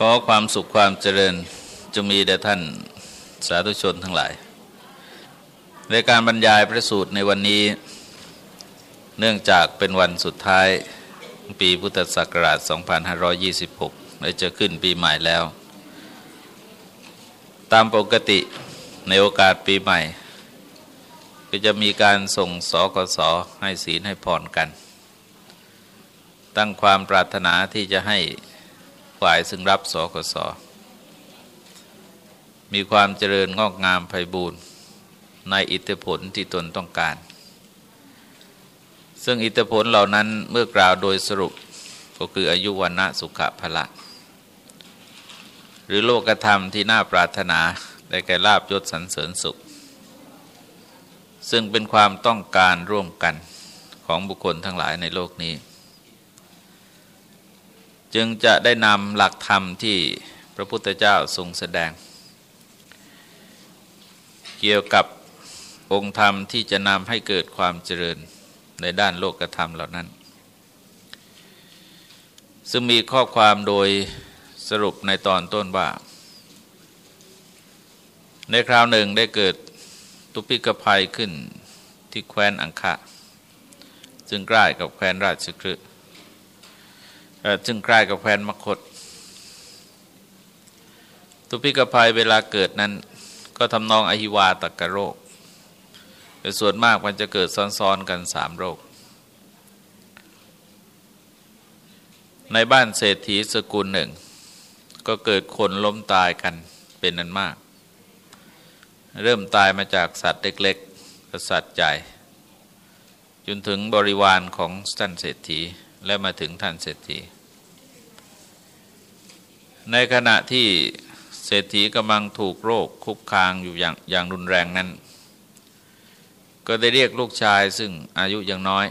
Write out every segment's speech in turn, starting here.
ขอความสุขความเจริญจะมีแด่ท่านสาธุชนทั้งหลาย ในการบรรยายพระสูตรในวันนี้ เนื่องจากเป็นวันสุดท้าย ปีพุทธศักราช 2526 และจะขึ้นปีใหม่แล้ว ตามปกติในโอกาสปีใหม่ ก็จะมีการส่งสกสให้ศีลให้พรกัน ตั้งความปรารถนาที่จะให้ ฝ่ายซึ่งรับสกส มีความเจริญงอกงามไพบูรณ์ในอิทธิผลที่ตนต้องการ ซึ่งอิทธิผลเหล่านั้นเมื่อกล่าวโดยสรุปก็คืออายุวันะสุขภละ หรือโลกธรรมที่น่าปรารถนาได้แก่ลาบยศสรรเสริญสุข ซึ่งเป็นความต้องการร่วมกันของบุคคลทั้งหลายในโลกนี้ จึงจะได้นำหลักธรรมที่พระพุทธเจ้าทรงแสดง เกี่ยวกับองค์ธรรมที่จะนำให้เกิดความเจริญในด้านโลกธรรมเหล่านั้น ซึ่งมีข้อความโดยสรุปในตอนต้นว่า ในคราวหนึ่งได้เกิดตุปิกภัยขึ้นที่แคว้นอังคะซึ่งใกล้กับแคว้นราชคฤห์ ซึ่งใกล้กับแคว้นมคต ทุพิกภัยเวลาเกิดนั้น ก็ทำนองอหิวาตกโรคแต่ส่วนมากมันจะเกิดซ้อนๆกันสามโรค ในบ้านเศรษฐีสกุลหนึ่ง ก็เกิดคนล้มตายกันเป็นนั้นมาก เริ่มตายมาจากสัตว์เล็กๆสัตว์ใหญ่จนถึงบริวารของท่านเศรษฐี และมาถึงท่านเศรษฐี ในขณะที่เศรษฐีกำลังถูกโรคคุกคางอยู่อย่างอย่างรุนแรงนั้น ก็ได้เรียกลูกชายซึ่งอายุยังน้อย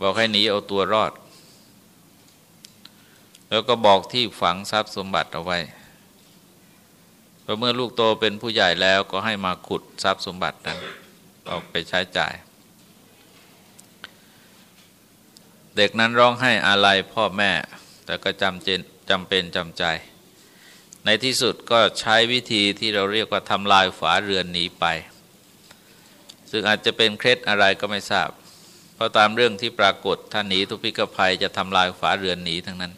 บอกให้หนีเอาตัวรอด แล้วก็บอกที่ฝังทรัพย์สมบัติเอาไว้พอเมื่อลูกโตเป็นผู้ใหญ่แล้วก็ให้มาขุดทรัพย์สมบัตินั้นออกไปใช้จ่าย เด็กนั้นร้องให้อาลัยพ่อแม่ แต่ก็จำเจนจำเป็นจำใจ ในที่สุดก็ใช้วิธีที่เราเรียกว่าทำลายฝาเรือนหนีไป ซึ่งอาจจะเป็นเคล็ดอะไรก็ไม่ทราบ เพราะตามเรื่องที่ปรากฏท่านหนีทุพิกภัยจะทำลายฝาเรือนหนีทั้งนั้น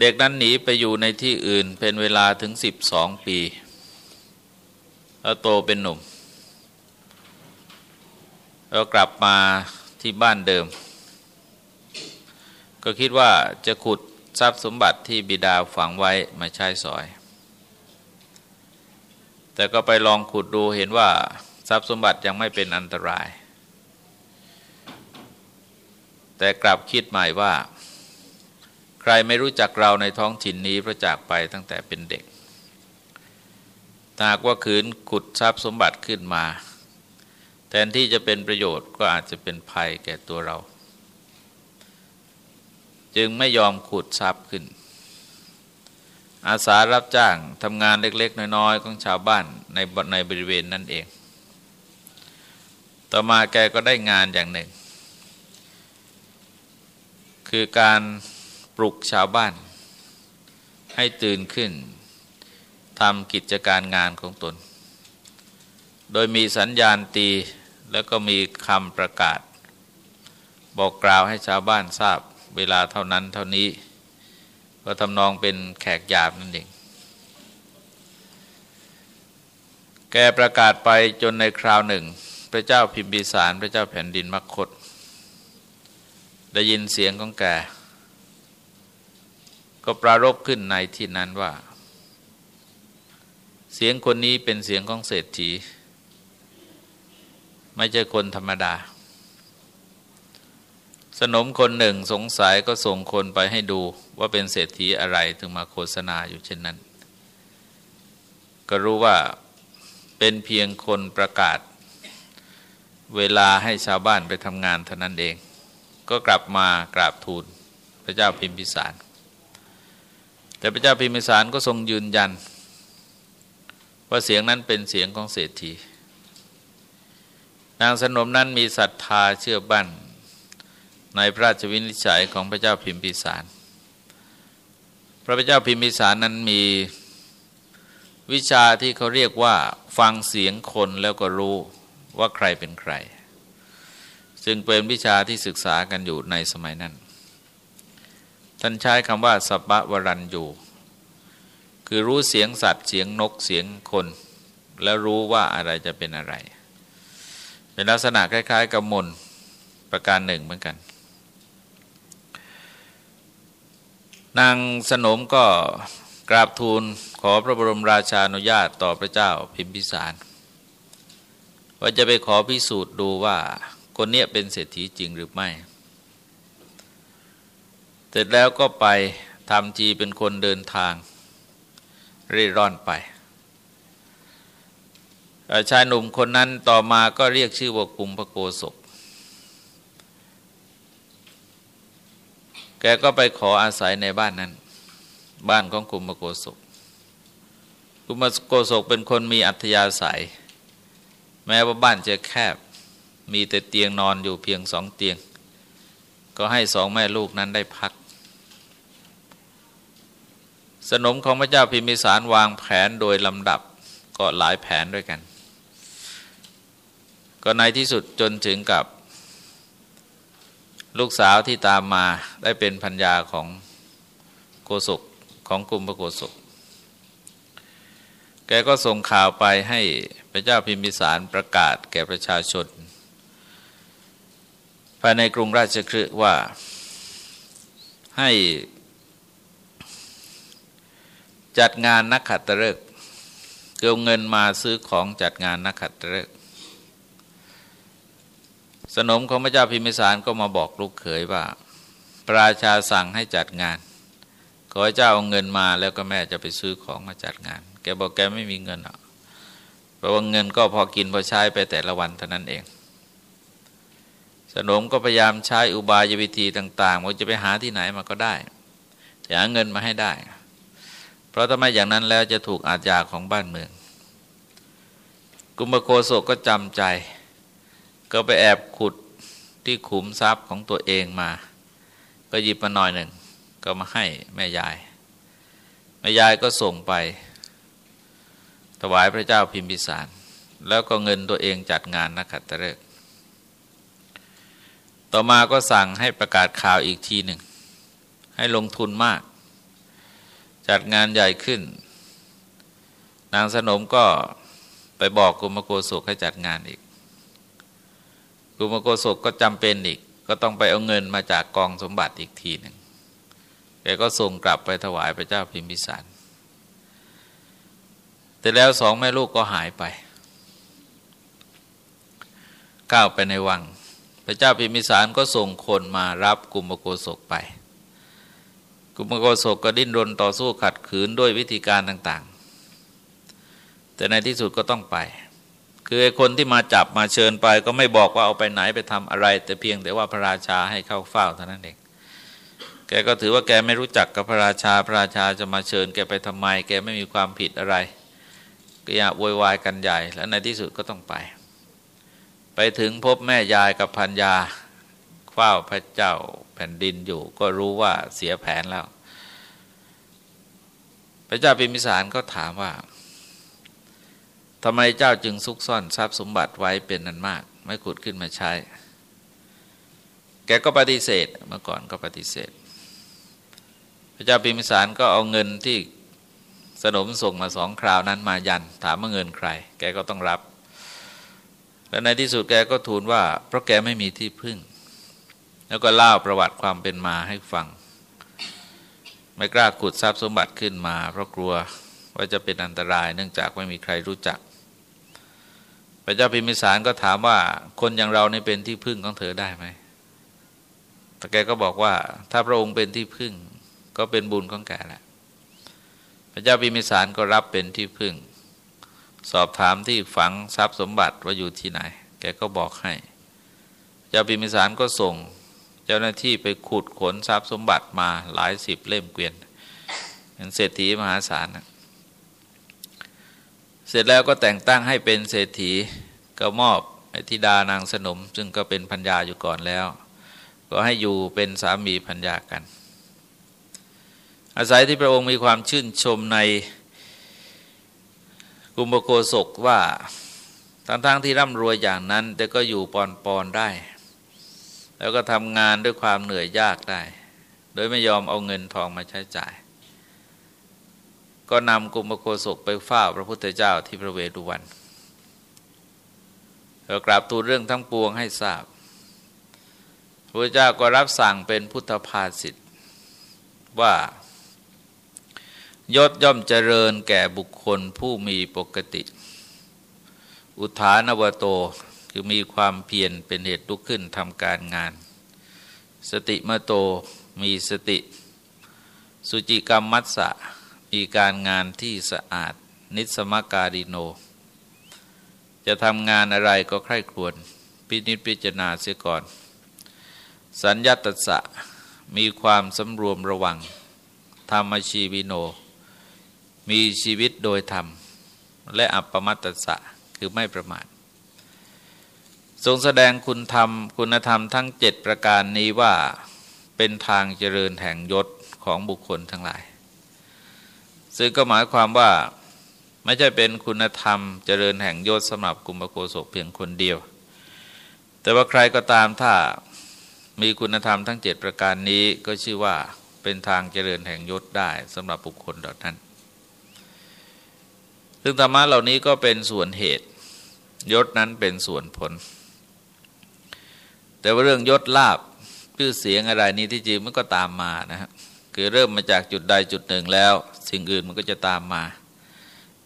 เด็กนั้นหนีไปอยู่ในที่อื่นเป็นเวลาถึงสิบสองปีแล้วโตเป็นหนุ่มแล้วกลับมา ที่บ้านเดิม ก็คิดว่าจะขุดทรัพย์สมบัติที่บิดาฝังไว้มาใช้สอย แต่ก็ไปลองขุดดูเห็นว่าทรัพย์สมบัติยังไม่เป็นอันตราย แต่กลับคิดใหม่ว่า ใครไม่รู้จักเราในท้องถิ่นนี้พระจากไปตั้งแต่เป็นเด็กหากว่าขืนขุดทรัพย์สมบัติขึ้นมา ทนที่จะเป็นประโยชน์ก็อาจจะเป็นภัยแก่ตัวเรา จึงไม่ยอมขุดทรัพย์ขึ้น อาสารับจ้างทำงานเล็ก ๆ น้อย ๆ ของชาวบ้านในในบริเวณนั่นเอง ต่อมาแกก็ได้งานอย่างหนึ่ง คือการปลุกชาวบ้าน ให้ตื่นขึ้นทำกิจการงานของตน โดยมีสัญญาณตี แล้วก็มีคำประกาศ บอกกล่าวให้ชาวบ้านทราบเวลาเท่านั้นเท่านี้ ก็ทำนองเป็นแขกหยาบนั่นเอง แกประกาศไปจนในคราวหนึ่ง พระเจ้าพิมพิสาร พระเจ้าแผ่นดินมคต ได้ยินเสียงของแก ก็ปรารบขึ้นในที่นั้นว่า เสียงคนนี้เป็นเสียงของเศรษฐี ไม่ใช่คนธรรมดา สนมคนหนึ่งสงสัยก็ส่งคนไปให้ดูว่าเป็นเศรษฐีอะไรถึงมาโฆษณาอยู่เช่นนั้น ก็รู้ว่าเป็นเพียงคนประกาศ เวลาให้ชาวบ้านไปทำงานเท่านั้นเอง ก็กลับมากราบทูลพระเจ้าพิมพิสาร แต่พระเจ้าพิมพิสารก็ทรงยืนยัน ว่าเสียงนั้นเป็นเสียงของเศรษฐี นางสนมนั้นมีศรัทธาเชื่อบั้นในพระราชวินิจฉัยของพระเจ้าพิมพิสาร พระเจ้าพิมพิสารนั้นมีวิชาที่เขาเรียกว่าฟังเสียงคนแล้วก็รู้ว่าใครเป็นใคร ซึ่งเป็นวิชาที่ศึกษากันอยู่ในสมัยนั้น ท่านใช้คำว่าสัพวรันอยู่ คือรู้เสียงสัตว์เสียงนกเสียงคน แล้วรู้ว่าอะไรจะเป็นอะไร เป็นลักษณะคล้าย ๆ กับมนประการหนึ่งเหมือนกัน นางสนมก็กราบทูลขอพระบรมราชานุญาตต่อพระเจ้าพิมพิสาร ว่าจะไปขอพิสูจน์ดูว่าคนเนี้ยเป็นเศรษฐีจริงหรือไม่ เสร็จแล้วก็ไปทำจีเป็นคนเดินทางเร่ร่อนไป ชายหนุ่มคนนั้นต่อมาก็เรียกชื่อว่ากุมพโกศก แกก็ไปขออาศัยในบ้านนั้น บ้านของกุมพโกศก กุมพโกศกเป็นคนมีอัธยาศัย แม้ว่าบ้านจะแคบ มีแต่เตียงนอนอยู่เพียงสองเตียง ก็ให้สองแม่ลูกนั้นได้พัก สนมของพระเจ้าพิมิสารวางแผนโดยลำดับก็หลายแผนด้วยกัน ก็ในที่สุดจนถึงกับ ลูกสาวที่ตามมาได้เป็นพัญญาของโกศกของกลุ่มพระโกศก แกก็ส่งข่าวไปให้พระเจ้าพิมพิสารประกาศแก่ประชาชน ภายในกรุงราชคฤห์ว่าให้จัดงานนักขัตฤกษ์เกี่ยวเงินมาซื้อของจัดงานนักขัตฤกษ์ สนมของพระเจ้าพิมิสารก็มาบอกลูกเขยว่า พระราชาสั่งให้จัดงาน ขอเจ้าเอาเงินมาแล้วก็แม่จะไปซื้อของมาจัดงาน แกบอกแกไม่มีเงินหรอกเพราะว่าเงินก็พอกินพอใช้ไปแต่ละวันเท่านั้นเอง สนมก็พยายามใช้อุบายวิธีต่างๆว่าจะไปหาที่ไหนมาก็ได้หาเงินมาให้ได้ เพราะถ้าไม่อย่างนั้นแล้วจะถูกอาญาของบ้านเมือง กุมภโกโสก็จำใจ ก็ไปแอบขุดที่ขุมทรัพย์ของตัวเองมา ก็หยิบมาหน่อยหนึ่ง ก็มาให้แม่ยาย แม่ยายก็ส่งไป ถวายพระเจ้าพิมพิสาร แล้วก็เงินตัวเองจัดงานนักขัตฤกษ์ต่อมาก็สั่งให้ประกาศข่าวอีกทีหนึ่ง ให้ลงทุนมาก จัดงานใหญ่ขึ้น นางสนมก็ไปบอกกุมโกศกให้จัดงานอีก กุมโกศกก็จำเป็นอีก ก็ต้องไปเอาเงินมาจากกองสมบัติอีกทีหนึ่งแกก็ส่งกลับไปถวายพระเจ้าพิมพิสาร แต่แล้วสองแม่ลูกก็หายไป ก้าวไปในวัง พระเจ้าพิมพิสารก็ส่งคนมารับกุมโกศกไปกุมโกศกก็ดิ้นรนต่อสู้ขัดขืนด้วยวิธีการต่าง ๆ แต่ในที่สุดก็ต้องไป คือคนที่มาจับมาเชิญไป ก็ไม่บอกว่าเอาไปไหนไปทำอะไร แต่เพียงแต่ว่าพระราชาให้เข้าเฝ้าเท่านั้นเองแกก็ถือว่าแกไม่รู้จักกับพระราชาพระราชาจะมาเชิญ แกไปทำไม แกไม่มีความผิดอะไร ก็อยากโวยวายกันใหญ่ แล้วในที่สุดก็ต้องไป ไปถึงพบแม่ยายกับพันยาเฝ้าพระเจ้าแผ่นดินอยู่ ก็รู้ว่าเสียแผนแล้ว พระเจ้าพิมิสารก็ถามว่า ทำไมเจ้าจึงซุกซ่อนทรัพย์สมบัติไว้เป็นนันมาก ไม่ขุดขึ้นมาใช้ แกก็ปฏิเสธเมื่อก่อนก็ปฏิเสธ พระเจ้าพิมิสารก็เอาเงินที่สนมส่งมาสองคราวนั้นมายัน ถามว่าเงินใคร แกก็ต้องรับ และในที่สุดแกก็ทูลว่า เพราะแกไม่มีที่พึ่ง แล้วก็เล่าประวัติความเป็นมาให้ฟัง ไม่กล้าขุดทรัพย์สมบัติขึ้นมา เพราะกลัวว่าจะเป็นอันตราย เนื่องจากไม่มีใครรู้จัก พระเจ้าพิมิสารก็ถามว่าคนอย่างเราในเป็นที่พึ่งของเธอได้ไหมแต่แกก็บอกว่า ถ้าพระองค์เป็นที่พึ่ง ก็เป็นบุญของแกแหละพระเจ้าพิมิสารก็รับเป็นที่พึ่ง สอบถามที่ฝังทรัพย์สมบัติว่าอยู่ที่ไหน แกก็บอกให้เจ้าพิมิสารก็ส่ง เจ้าหน้าที่ไปขุดขนทรัพย์สมบัติมาหลายสิบเล่มเกวียนเป็นเศรษฐีมหาศาลนะ สร็จแล้วก็แต่งตั้งให้เป็นเศรษฐีก็มอบธิดานางสนม ซึ่งก็เป็นพัญญาอยู่ก่อนแล้ว ก็ให้อยู่เป็นสามีพัญญากัน อาศัยที่พระองค์มีความชื่นชมในกุมภโกศกว่าทั้งๆทที่ร่ำรวยอย่างนั้น แต่ก็อยู่ปอนปอนได้ แล้วก็ทำงานด้วยความเหนื่อยยากได้ โดยไม่ยอมเอาเงินทองมาใช้จ่าย ก็นำกุมภโกศกไปเฝ้าพระพุทธเจ้าที่พระเวดุวันเรากราบทูลเรื่องทั้งปวงให้ทราบ พระเจ้าก็รับสั่งเป็นพุทธภาษิตว่ายศย่อมเจริญแก่บุคคลผู้มีปกติ อุทานวโตคือมีความเพียรเป็นเหตุลุกขึ้นทำการงาน สติมโตมีสติ สุจิกรรมมัสสะ มีการงานที่สะอาดนิสมการิโน จะทำงานอะไรก็ใคร่ครวญพินิจพิจารณาเสียก่อน สัญญาตสะมีความสำรวมระวัง ธรรมชีวิโน มีชีวิตโดยธรรม และอัปปมัตตสะคือไม่ประมาททรงแสดงคุณธรรมคุณธรรมทั้งเจ็ดประการนี้ว่าเป็นทางเจริญแห่งยศของบุคคลทั้งหลาย ซึ่งก็หมายความว่าไม่ใช่เป็นคุณธรรมเจริญแห่งยศสำหรับกุมภโกศกเพียงคนเดียว แต่ว่าใครก็ตามถ้ามีคุณธรรมทั้งเจ็ดประการนี้ก็ชื่อว่าเป็นทางเจริญแห่งยศได้สำหรับบุคคลดอนั้น ซึ่งธรรมะเหล่านี้ก็เป็นส่วนเหตุ ยศนั้นเป็นส่วนผล แต่ว่าเรื่องยศลาบชื่อเสียงอะไรนี้ที่จริงมันก็ตามมานะครับ คือเริ่มมาจากจุดใดจุดหนึ่งแล้ว สิ่งอื่นมันก็จะตามมา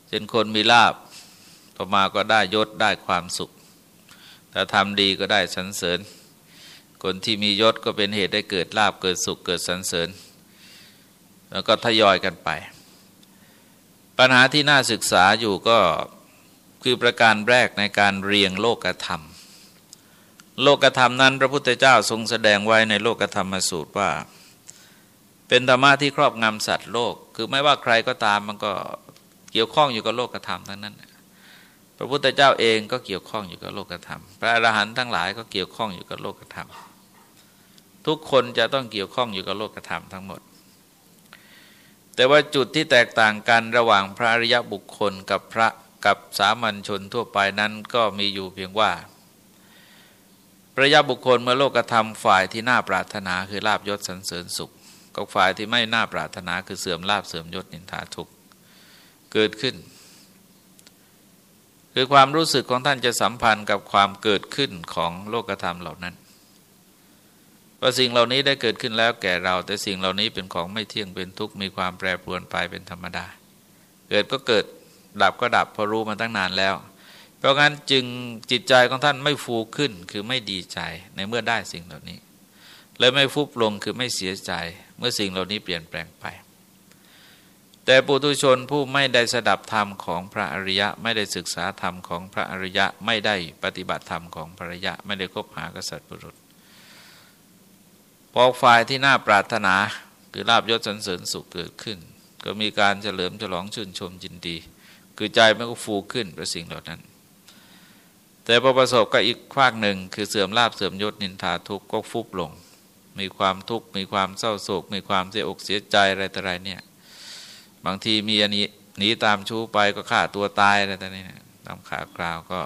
เช่นคนมีลาบต่อมาก็ได้ยศได้ความสุข ถ้าทำดีก็ได้สรรเสริญ คนที่มียศก็เป็นเหตุได้เกิดลาบเกิดสุขเกิดสรรเสริญ แล้วก็ทยอยกันไป ปัญหาที่น่าศึกษาอยู่ก็คือประการแรกในการเรียงโลกธรรม โลกธรรมนั้น พระพุทธเจ้าทรงแสดงไว้ในโลกธรรมสูตรว่า เป็นธรรมะที่ครอบงำสัตว์โลก คือไม่ว่าใครก็ตามมันก็เกี่ยวข้องอยู่กับโลกธรรมทั้งนั้น พระพุทธเจ้าเองก็เกี่ยวข้องอยู่กับโลกธรรม พระอรหันต์ทั้งหลายก็เกี่ยวข้องอยู่กับโลกธรรม ทุกคนจะต้องเกี่ยวข้องอยู่กับโลกธรรมทั้งหมด แต่ว่าจุดที่แตกต่างกันระหว่างพระอริยบุคคลกับพระกับสามัญชนทั่วไปนั้นก็มีอยู่เพียงว่าพระยาบุคคลเมื่อโลกธรรมฝ่ายที่น่าปรารถนาคือลาบยศสรรเสริญสุข กับฝ่ายที่ไม่น่าปรารถนาคือเสื่อมลาบเสื่อมยศนินทาทุกเกิดขึ้น คือความรู้สึกของท่านจะสัมพันธ์กับความเกิดขึ้นของโลกธรรมเหล่านั้นว่าสิ่งเหล่านี้ได้เกิดขึ้นแล้วแก่เรา แต่สิ่งเหล่านี้เป็นของไม่เที่ยงเป็นทุกข์มีความแปรปรวนไปเป็นธรรมดา เกิดก็เกิดดับก็ดับพอรู้มาตั้งนานแล้ว เพราะงั้นจึงจิตใจของท่านไม่ฟูขึ้นคือไม่ดีใจในเมื่อได้สิ่งเหล่านี้ เลยไม่ฟุบลงคือไม่เสียใจ เมื่อสิ่งเหล่านี้เปลี่ยนแปลงไป แต่ปุถุชนผู้ไม่ได้สดับธรรมของพระอริยะ ไม่ได้ศึกษาธรรมของพระอริยะ ไม่ได้ปฏิบัติธรรมของพระอริยะ ไม่ได้คบหากษัตริย์บุรุษพอฝ่ายที่น่าปรารถนาคือลาบยศสรรเสริญสุขเกิดขึ้น ก็มีการเฉลิมฉลองชื่นชมยินดี คือใจมันก็ฟูขึ้นประสิ่งเหล่านั้น แต่พอประสบกับอีกขว้างหนึ่งคือเสื่อมลาบเสื่อมยศนินทาทุกข์ก็ฟุบลง มีความทุกข์มีความเศร้าโศก มีความเสียอกเสียใจอะไรต่ออะไรเนี่ย บางทีมีอันนี้หนีตามชู้ไปก็ฆ่าตัวตายอะไรต่อนี้ตามขากล่าวก็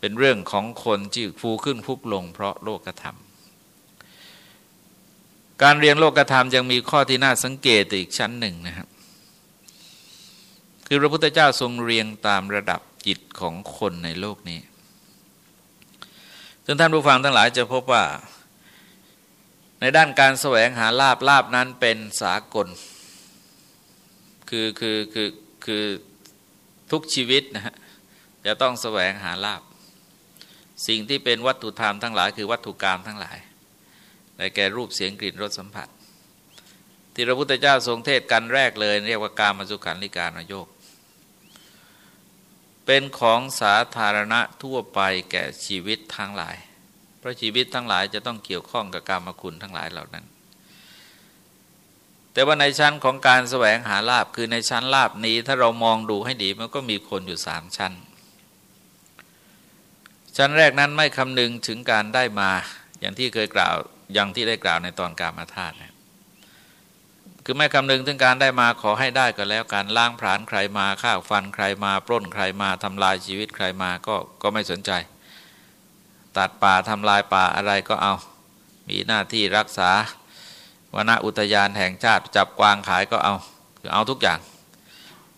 เป็นเรื่องของคนที่ฟูขึ้นฟุบลง เพราะโลกธรรม การเรียนโลกธรรมยังมีข้อที่น่าสังเกตอีกชั้นหนึ่งนะครับคือพระพุทธเจ้าทรงเรียงตามระดับจิตของคนในโลกนี้ซึ่งท่านผู้ฟังทั้งหลายจะพบว่า ในด้านการแสวงหาลาบลาบนั้นเป็นสากล คือคือคือคือทุกชีวิตนะฮะจะต้องแสวงหาลาบ สิ่งที่เป็นวัตถุธรรมทั้งหลาย คือวัตถุกรรมทั้งหลายได้แก่รูปเสียงกลิ่นรสสัมผัส ที่พระพุทธเจ้าทรงเทศกันแรกเลย เรียกว่าการมสุขันลิการนโยก เป็นของสาธารณะทั่วไปแก่ชีวิตทั้งหลาย เพราะชีวิตทั้งหลายจะต้องเกี่ยวข้องกับกรรมคุณทั้งหลายเหล่านั้น แต่ว่าในชั้นของการแสวงหาลาบคือในชั้นลาบนี้ ถ้าเรามองดูให้ดีมันก็มีคนอยู่สามชั้น ชั้นแรกนั้นไม่คำนึงถึงการได้มาอย่างที่เคยกล่าวอย่างที่ได้กล่าวในตอนการมาธาตุนะคือไม่คำนึงถึงการได้มาขอให้ได้ก็แล้วการล้างผลาญใครมาฆ่าฟันใครมาปล้นใครมาทำลายชีวิตใครมาก็ก็ไม่สนใจ ตัดป่าทำลายป่าอะไรก็เอา มีหน้าที่รักษาวณอุทยานแห่งชาติจับกวางขายก็เอาคือเอาทุกอย่าง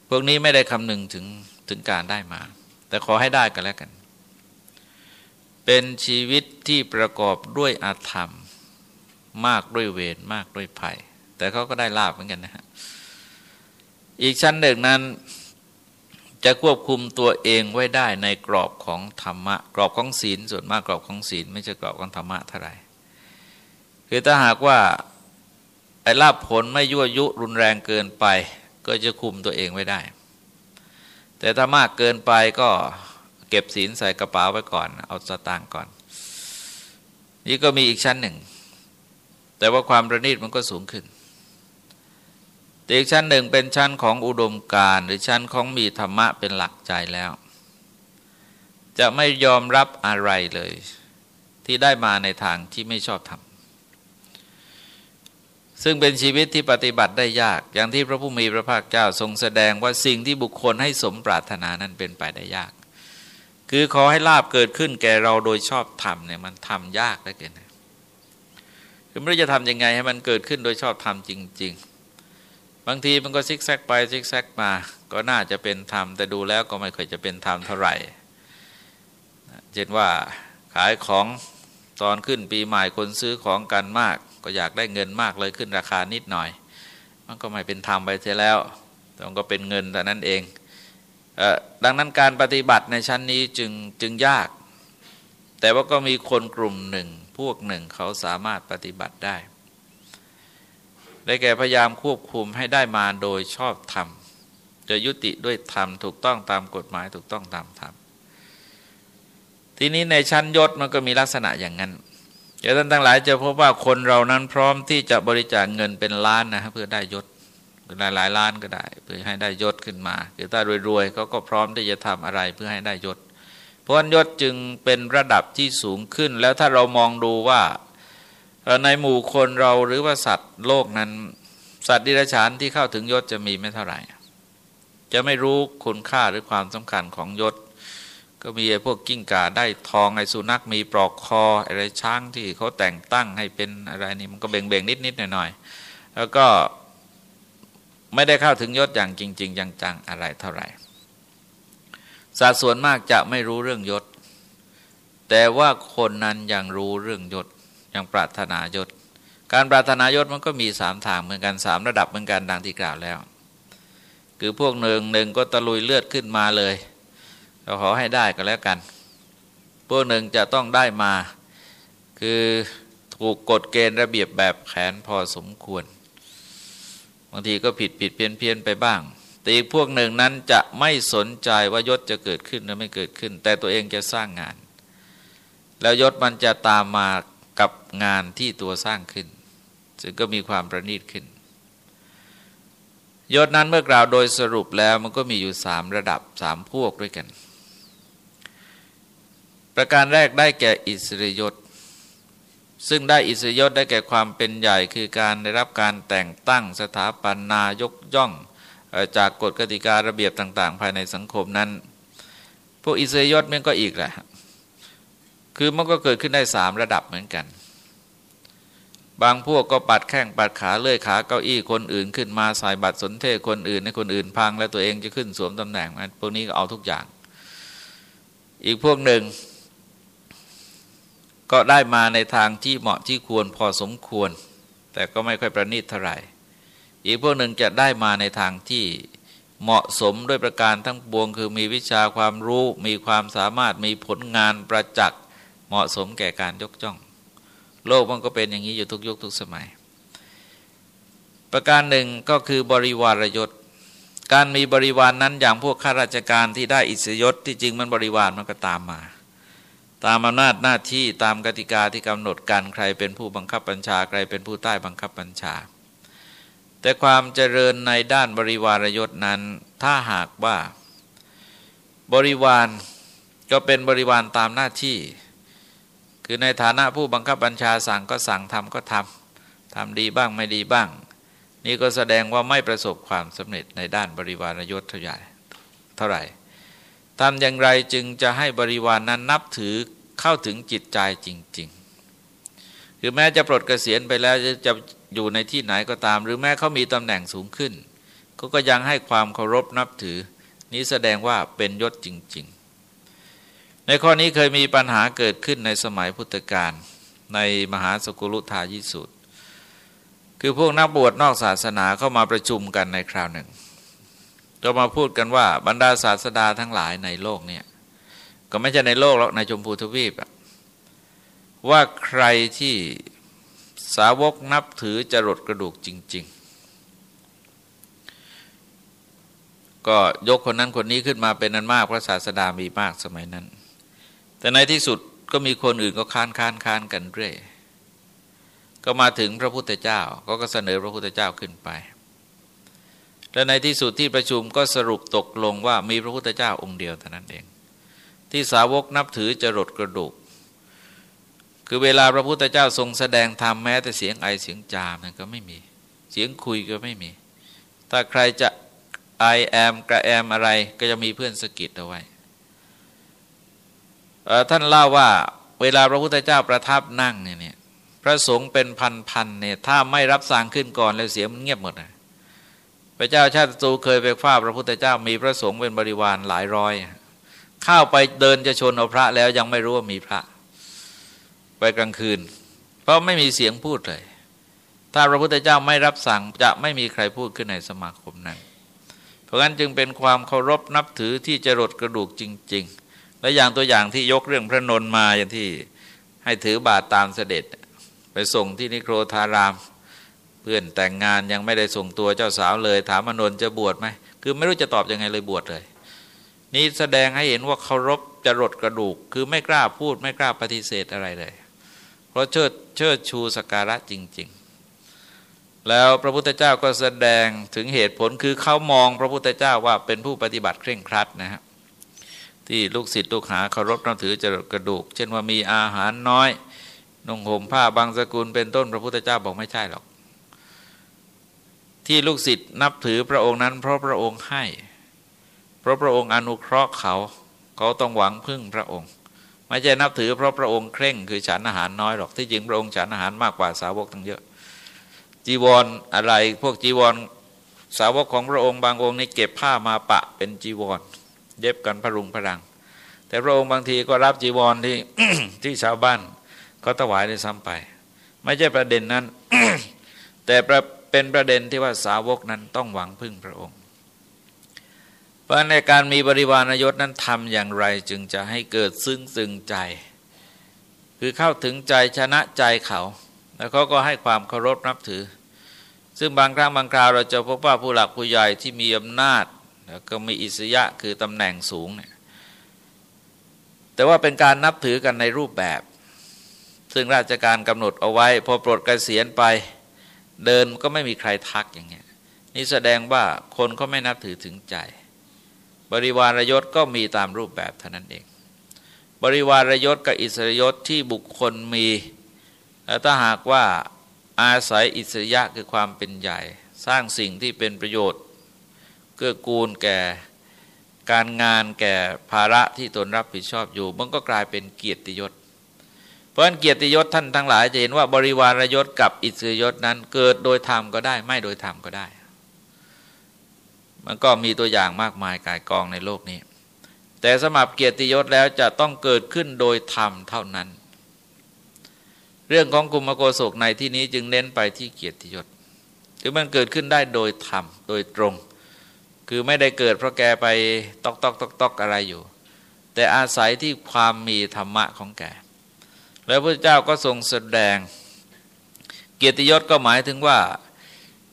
พวกนี้ไม่ได้คำนึงถึงถึงการได้มา แต่ขอให้ได้กันแล้วกัน เป็นชีวิตที่ประกอบด้วยอาธรรม มากด้วยเวรมากด้วยภัย แต่เขาก็ได้ลาบเหมือนกันนะฮะอีกชั้นหนึ่งนั้น จะควบคุมตัวเองไว้ได้ในกรอบของธรรมะ กรอบของศีลส่วนมากกรอบของศีล ไม่ใช่กรอบของธรรมะเท่าไหร่คือถ้าหากว่าไอ้ลาบผลไม่ยั่วยุรุนแรงเกินไป ก็จะคุมตัวเองไว้ได้ แต่ถ้ามากเกินไปก็เก็บศีลใส่กระเป๋าไว้ก่อน เอาสตางค์ก่อน นี่ก็มีอีกชั้นหนึ่ง แต่ว่าความประณีตมันก็สูงขึ้น อีกชั้นหนึ่งเป็นชั้นของอุดมการหรือชั้นของมีธรรมะเป็นหลักใจแล้ว จะไม่ยอมรับอะไรเลย ที่ได้มาในทางที่ไม่ชอบทำซึ่งเป็นชีวิตที่ปฏิบัติได้ยาก อย่างที่พระผู้มีพระภาคเจ้าทรงแสดงว่าสิ่งที่บุคคลให้สมปรารถนานั้นเป็นไปได้ยาก คือขอให้ลาบเกิดขึ้นแก่เราโดยชอบธรรมเนี่ยมันทำยากได้เกินคือไม่รู้จะทำยังไงให้มันเกิดขึ้นโดยชอบธรรมจริง ๆ บางทีมันก็ซิกแซกไปซิกแซกมา ก็น่าจะเป็นธรรม แต่ดูแล้วก็ไม่ค่อยจะเป็นธรรมเท่าไหร่เช่นว่าขายของตอนขึ้นปีใหม่คนซื้อของกันมาก ก็อยากได้เงินมากเลยขึ้นราคานิดหน่อย มันก็ไม่เป็นธรรมไปเสียแล้วต่มันก็เป็นเงินแต่นั้นเองดังนั้นการปฏิบัติในชั้นนี้จึงจึงยาก แต่ว่าก็มีคนกลุ่มหนึ่งพวกหนึ่งเขาสามารถปฏิบัติได้ ได้แก่พยายามควบคุมให้ได้มาโดยชอบธรรม จะยุติด้วยธรรมถูกต้องตามกฎหมายถูกต้องตามธรรม ทีนี้ในชั้นยศมันก็มีลักษณะอย่างนั้นเดี๋ยวท่านทั้งหลายจะพบว่าคนเรานั้นพร้อมที่จะบริจาคเงินเป็นล้านนะเพื่อได้ยศหลายหลายล้านก็ได้ เพื่อให้ได้ยศขึ้นมาคือถ้ารวยๆเขาก็พร้อมที่จะทำอะไรเพื่อให้ได้ยศเพราะยศจึงเป็นระดับที่สูงขึ้น แล้วถ้าเรามองดูว่า ในหมู่คนเราหรือว่าสัตว์โลกนั้น สัตว์ดิรัจฉานที่เข้าถึงยศจะมีไม่เท่าไหร่ จะไม่รู้คุณค่าหรือความสำคัญของยศ ก็มีไอ้พวกกิ้งก่าได้ทองไอ้สุนัขมีปลอกคออะไรช้างที่เขาแต่งตั้งให้เป็นอะไรนี่มันก็เบ่งเบ่งนิดนิดหน่อยหน่อยแล้วก็ไม่ได้เข้าถึงยศอย่างจริง ๆ จังๆอะไรเท่าไหร่สัดส่วนมากจะไม่รู้เรื่องยศ แต่ว่าคนนั้นยังรู้เรื่องยศ ยังปรารถนายศ การปรารถนายศมันก็มีสามทางเหมือนกันสามระดับเหมือนกันดังที่กล่าวแล้ว คือพวกหนึ่งหนึ่งก็ตะลุยเลือดขึ้นมาเลยเราขอให้ได้ก็แล้วกัน พวกหนึ่งจะต้องได้มา คือถูกกฎเกณฑ์ระเบียบแบบแผนพอสมควร บางทีก็ผิดผิดเพี้ยนเพียนไปบ้างแต่อีกพวกหนึ่งนั้นจะไม่สนใจว่ายศจะเกิดขึ้นหรือไม่เกิดขึ้น แต่ตัวเองจะสร้างงาน แล้วยศมันจะตามมา กับงานที่ตัวสร้างขึ้น ซึ่งก็มีความประณีตขึ้น ยศนั้นเมื่อกล่าวโดยสรุปแล้วมันก็มีอยู่สามระดับสามพวกด้วยกัน ประการแรกได้แก่อิสริยศ ซึ่งได้อิสริยศได้แก่ความเป็นใหญ่คือการได้รับการแต่งตั้งสถาปนายกย่องจากกฎกติการะเบียบต่าง ๆ ภายในสังคมนั้น พวกอิสริยศมันก็อีกแหละ คือมันก็เกิดขึ้นได้สามระดับเหมือนกัน บางพวกก็ปัดแข้งปัดขาเลื่อยขาเก้าอี้คนอื่น ขึ้นมาใส่บัตรสนเทศคนอื่นให้คนอื่นพังแล้วตัวเองจะขึ้นสวมตำแหน่งพวกนี้ก็เอาทุกอย่าง อีกพวกหนึ่ง ก็ได้มาในทางที่เหมาะที่ควรพอสมควร แต่ก็ไม่ค่อยประณีตเท่าไหร่อีกพวกหนึ่งจะได้มาในทางที่เหมาะสมด้วยประการทั้งปวง คือมีวิชาความรู้ มีความสามารถมีผลงานประจักษ์ เหมาะสมแก่การยกจ้อง โลกมันก็เป็นอย่างนี้อยู่ทุกยุคทุกสมัย ประการหนึ่งก็คือบริวารยศ การมีบริวารนนั้นอย่างพวกข้าราชการที่ได้อิสยศที่จริงมันบริวารมันก็ตามมา ตามอำนาจหน้าที่ตามกติกาที่กำหนดกันใครเป็นผู้บังคับบัญชาใครเป็นผู้ใต้บังคับบัญชา แต่ความเจริญในด้านบริวารยศนั้นถ้าหากว่าบริวารก็เป็นบริวารตามหน้าที่ คือในฐานะผู้บังคับบัญชาสั่งก็สั่งทำก็ทำทำดีบ้างไม่ดีบ้าง นี่ก็แสดงว่าไม่ประสบความสำเร็จในด้านบริวารยศเท่าไหร่เท่าไหร่ทำอย่างไรจึงจะให้บริวารนนั้นนับถือเข้าถึงจิตใจจริงๆคือแม้จะปลดเกษียณไปแล้วจะอยู่ในที่ไหนก็ตาม หรือแม้เขามีตำแหน่งสูงขึ้นเขาก็ยังให้ความเคารพนับถือ นี้แสดงว่าเป็นยศจริง ๆ ในข้อนี้เคยมีปัญหาเกิดขึ้นในสมัยพุทธกาลในมหาสกุลุทายิสุดคือพวกนักบวชนอกศาสนาเข้ามาประชุมกันในคราวหนึ่ง ก็มาพูดกันว่าบรรดาศาสดาทั้งหลายในโลกเนี่ยก็ไม่ใช่ในโลกหรอกในชมพูทวีปว่าใครที่สาวกนับถือจรดกระดูกจริง ๆ ก็ยกคนนั้นคนนี้ขึ้นมาเป็นนันมากพระศาสดามีมากสมัยนั้น แต่ในที่สุดก็มีคนอื่นก็ค้านค้านค้านกันเรื่อย ก็มาถึงพระพุทธเจ้าก็ก็เสนอพระพุทธเจ้าขึ้นไป และในที่สุดที่ประชุมก็สรุปตกลงว่ามีพระพุทธเจ้าองค์เดียวเท่านั้นเอง ที่สาวกนับถือจรดกระดูก คือเวลาพระพุทธเจ้าทรงแสดงธรรมแม้แต่เสียงไอเสียงจามนั่นก็ไม่มี เสียงคุยก็ไม่มี ถ้าใครจะไอแอมกระแอมอะไรก็จะมีเพื่อนสกิดเอาไว้ ท่านเล่าว่าเวลาพระพุทธเจ้าประทับนั่งเนี่ยพระสงฆ์เป็นพันๆเนี่ยถ้าไม่รับสั่งขึ้นก่อนแล้วเสียงมันเงียบหมดนะพระเจ้าชาติตูเคยไปฟ้าพระพุทธเจ้ามีพระสงฆ์เป็นบริวารหลายร้อย เข้าไปเดินจะชนเอาพระแล้วยังไม่รู้ว่ามีพระ ไปกลางคืน เพราะไม่มีเสียงพูดเลย ถ้าพระพุทธเจ้าไม่รับสั่งจะไม่มีใครพูดขึ้นในสมาคมนั้น เพราะงั้นจึงเป็นความเคารพนับถือที่จะรดกระดูกจริง ๆ และอย่างตัวอย่างที่ยกเรื่องพระนนมาอย่างที่ให้ถือบาตรตามเสด็จ ไปส่งที่นิโครธาราม เพื่อนแต่งงานยังไม่ได้ส่งตัวเจ้าสาวเลย ถามอนนจะบวชไหมคือไม่รู้จะตอบยังไงเลยบวชเลย นี่แสดงให้เห็นว่าเคารพจะรดกระดูก คือไม่กล้าพูดไม่กล้าปฏิเสธอะไรเลย เพราะเชิดเชิดชูสการะจริง ๆ แล้วพระพุทธเจ้าก็แสดงถึงเหตุผลคือเขามองพระพุทธเจ้าว่าเป็นผู้ปฏิบัติเคร่งครัดนะฮะ ที่ลูกศิษย์ลูกหาเคารพนับถือจรดกระดูก เช่นว่ามีอาหารน้อยนุ่งห่มผ้าบางสกุลเป็นต้นพระพุทธเจ้าบอกไม่ใช่หรอก ที่ลูกศิษย์นับถือพระองค์นั้น เพราะพระองค์ให้ เพราะพระองค์อนุเคราะห์เขาเขาต้องหวังพึ่งพระองค์ ไม่ใช่นับถือเพราะพระองค์เคร่งคือฉันอาหารน้อยหรอกที่จริงพระองค์ฉันอาหารมากกว่าสาวกตั้งเยอะ จีวรออะไรพวกจีวร สาวกของพระองค์บางองค์นี่เก็บผ้ามาปะเป็นจีวร เย็บกันพรุงพรัง แต่พระองค์บางทีก็รับจีวรที่ที่ชาวบ้านเขาถวายได้ซ้ำไป ไม่ใช่ประเด็นนั้น แต่เป็นประเด็นที่ว่าสาวกนั้นต้องหวังพึ่งพระองค์ เพราะในการมีบริวารยศนั้นทำอย่างไรจึงจะให้เกิดซึ้งซึ้งใจ คือเข้าถึงใจชนะใจเขา แล้วเขาก็ให้ความเคารพนับถือ ซึ่งบางครั้งบางคราวเราจะพบว่าผู้หลักผู้ใหญ่ที่มีอำนาจ แล้วก็มีอิสยะคือตำแหน่งสูงเนี่ยแต่ว่าเป็นการนับถือกันในรูปแบบ ซึ่งราชการกำหนดเอาไว้ พอปลดเกษียณไปเดินก็ไม่มีใครทักอย่างเงี้ยนี่แสดงว่าคนก็ไม่นับถือถึงใจ บริวารยศก็มีตามรูปแบบเท่านั้นเอง บริวารยศกับอิสริยศที่บุคคลมีแล้วถ้าหากว่าอาศัยอิสริยะคือความเป็นใหญ่ สร้างสิ่งที่เป็นประโยชน์ กื้อกูลแก่การงานแก่ภาระที่ตนรับผิดชอบอยู่ มันก็กลายเป็นเกียรติยศ เพราะฉะนั้นเกียรติยศท่านทั้งหลายจะเห็นว่าบริวารยศกับอิสริยศนั้นเกิดโดยธรรมก็ได้ ไม่โดยธรรมก็ได้ มันก็มีตัวอย่างมากมายกายกองในโลกนี้ แต่สมับเกียรติยศแล้วจะต้องเกิดขึ้นโดยธรรมเท่านั้น เรื่องของกุมโกศกในที่นี้จึงเน้นไปที่เกียรติยศคือมันเกิดขึ้นได้โดยธรรมโดยตรง คือไม่ได้เกิดเพราะแกไปตอกตอกตอกตอกอะไรอยู่ แต่อาศัยที่ความมีธรรมะของแก แล้วพระเจ้าก็ทรงแสดง เกียรติยศก็หมายถึงว่า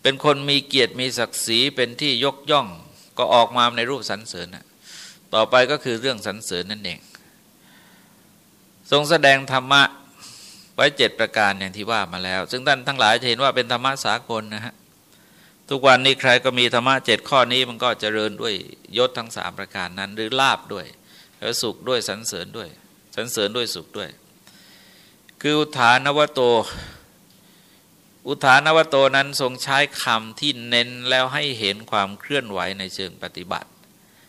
เป็นคนมีเกียรติมีศักดิ์ศรีเป็นที่ยกย่องก็ออกมาในรูปสรรเสริญต่อไปก็คือเรื่องสรรเสริญนั่นเอง ทรงแสดงธรรมะไว้เจ็ดประการอย่างที่ว่ามาแล้ว ซึ่งท่านทั้งหลายจะเห็นว่าเป็นธรรมะสากลนะฮะ ทุกวันนี้ใครก็มีธรรมะเจ็ดข้อนี้มันก็เจริญด้วยยศทั้งสามประการนั้น หรือลาบด้วยแล้วสุขด้วยสรรเสริญด้วยสรรเสริญด้วยสุขด้วย คืออุทานวโต อุทานวโตนั้นทรงใช้คำที่เน้นแล้วให้เห็นความเคลื่อนไหวในเชิงปฏิบัติ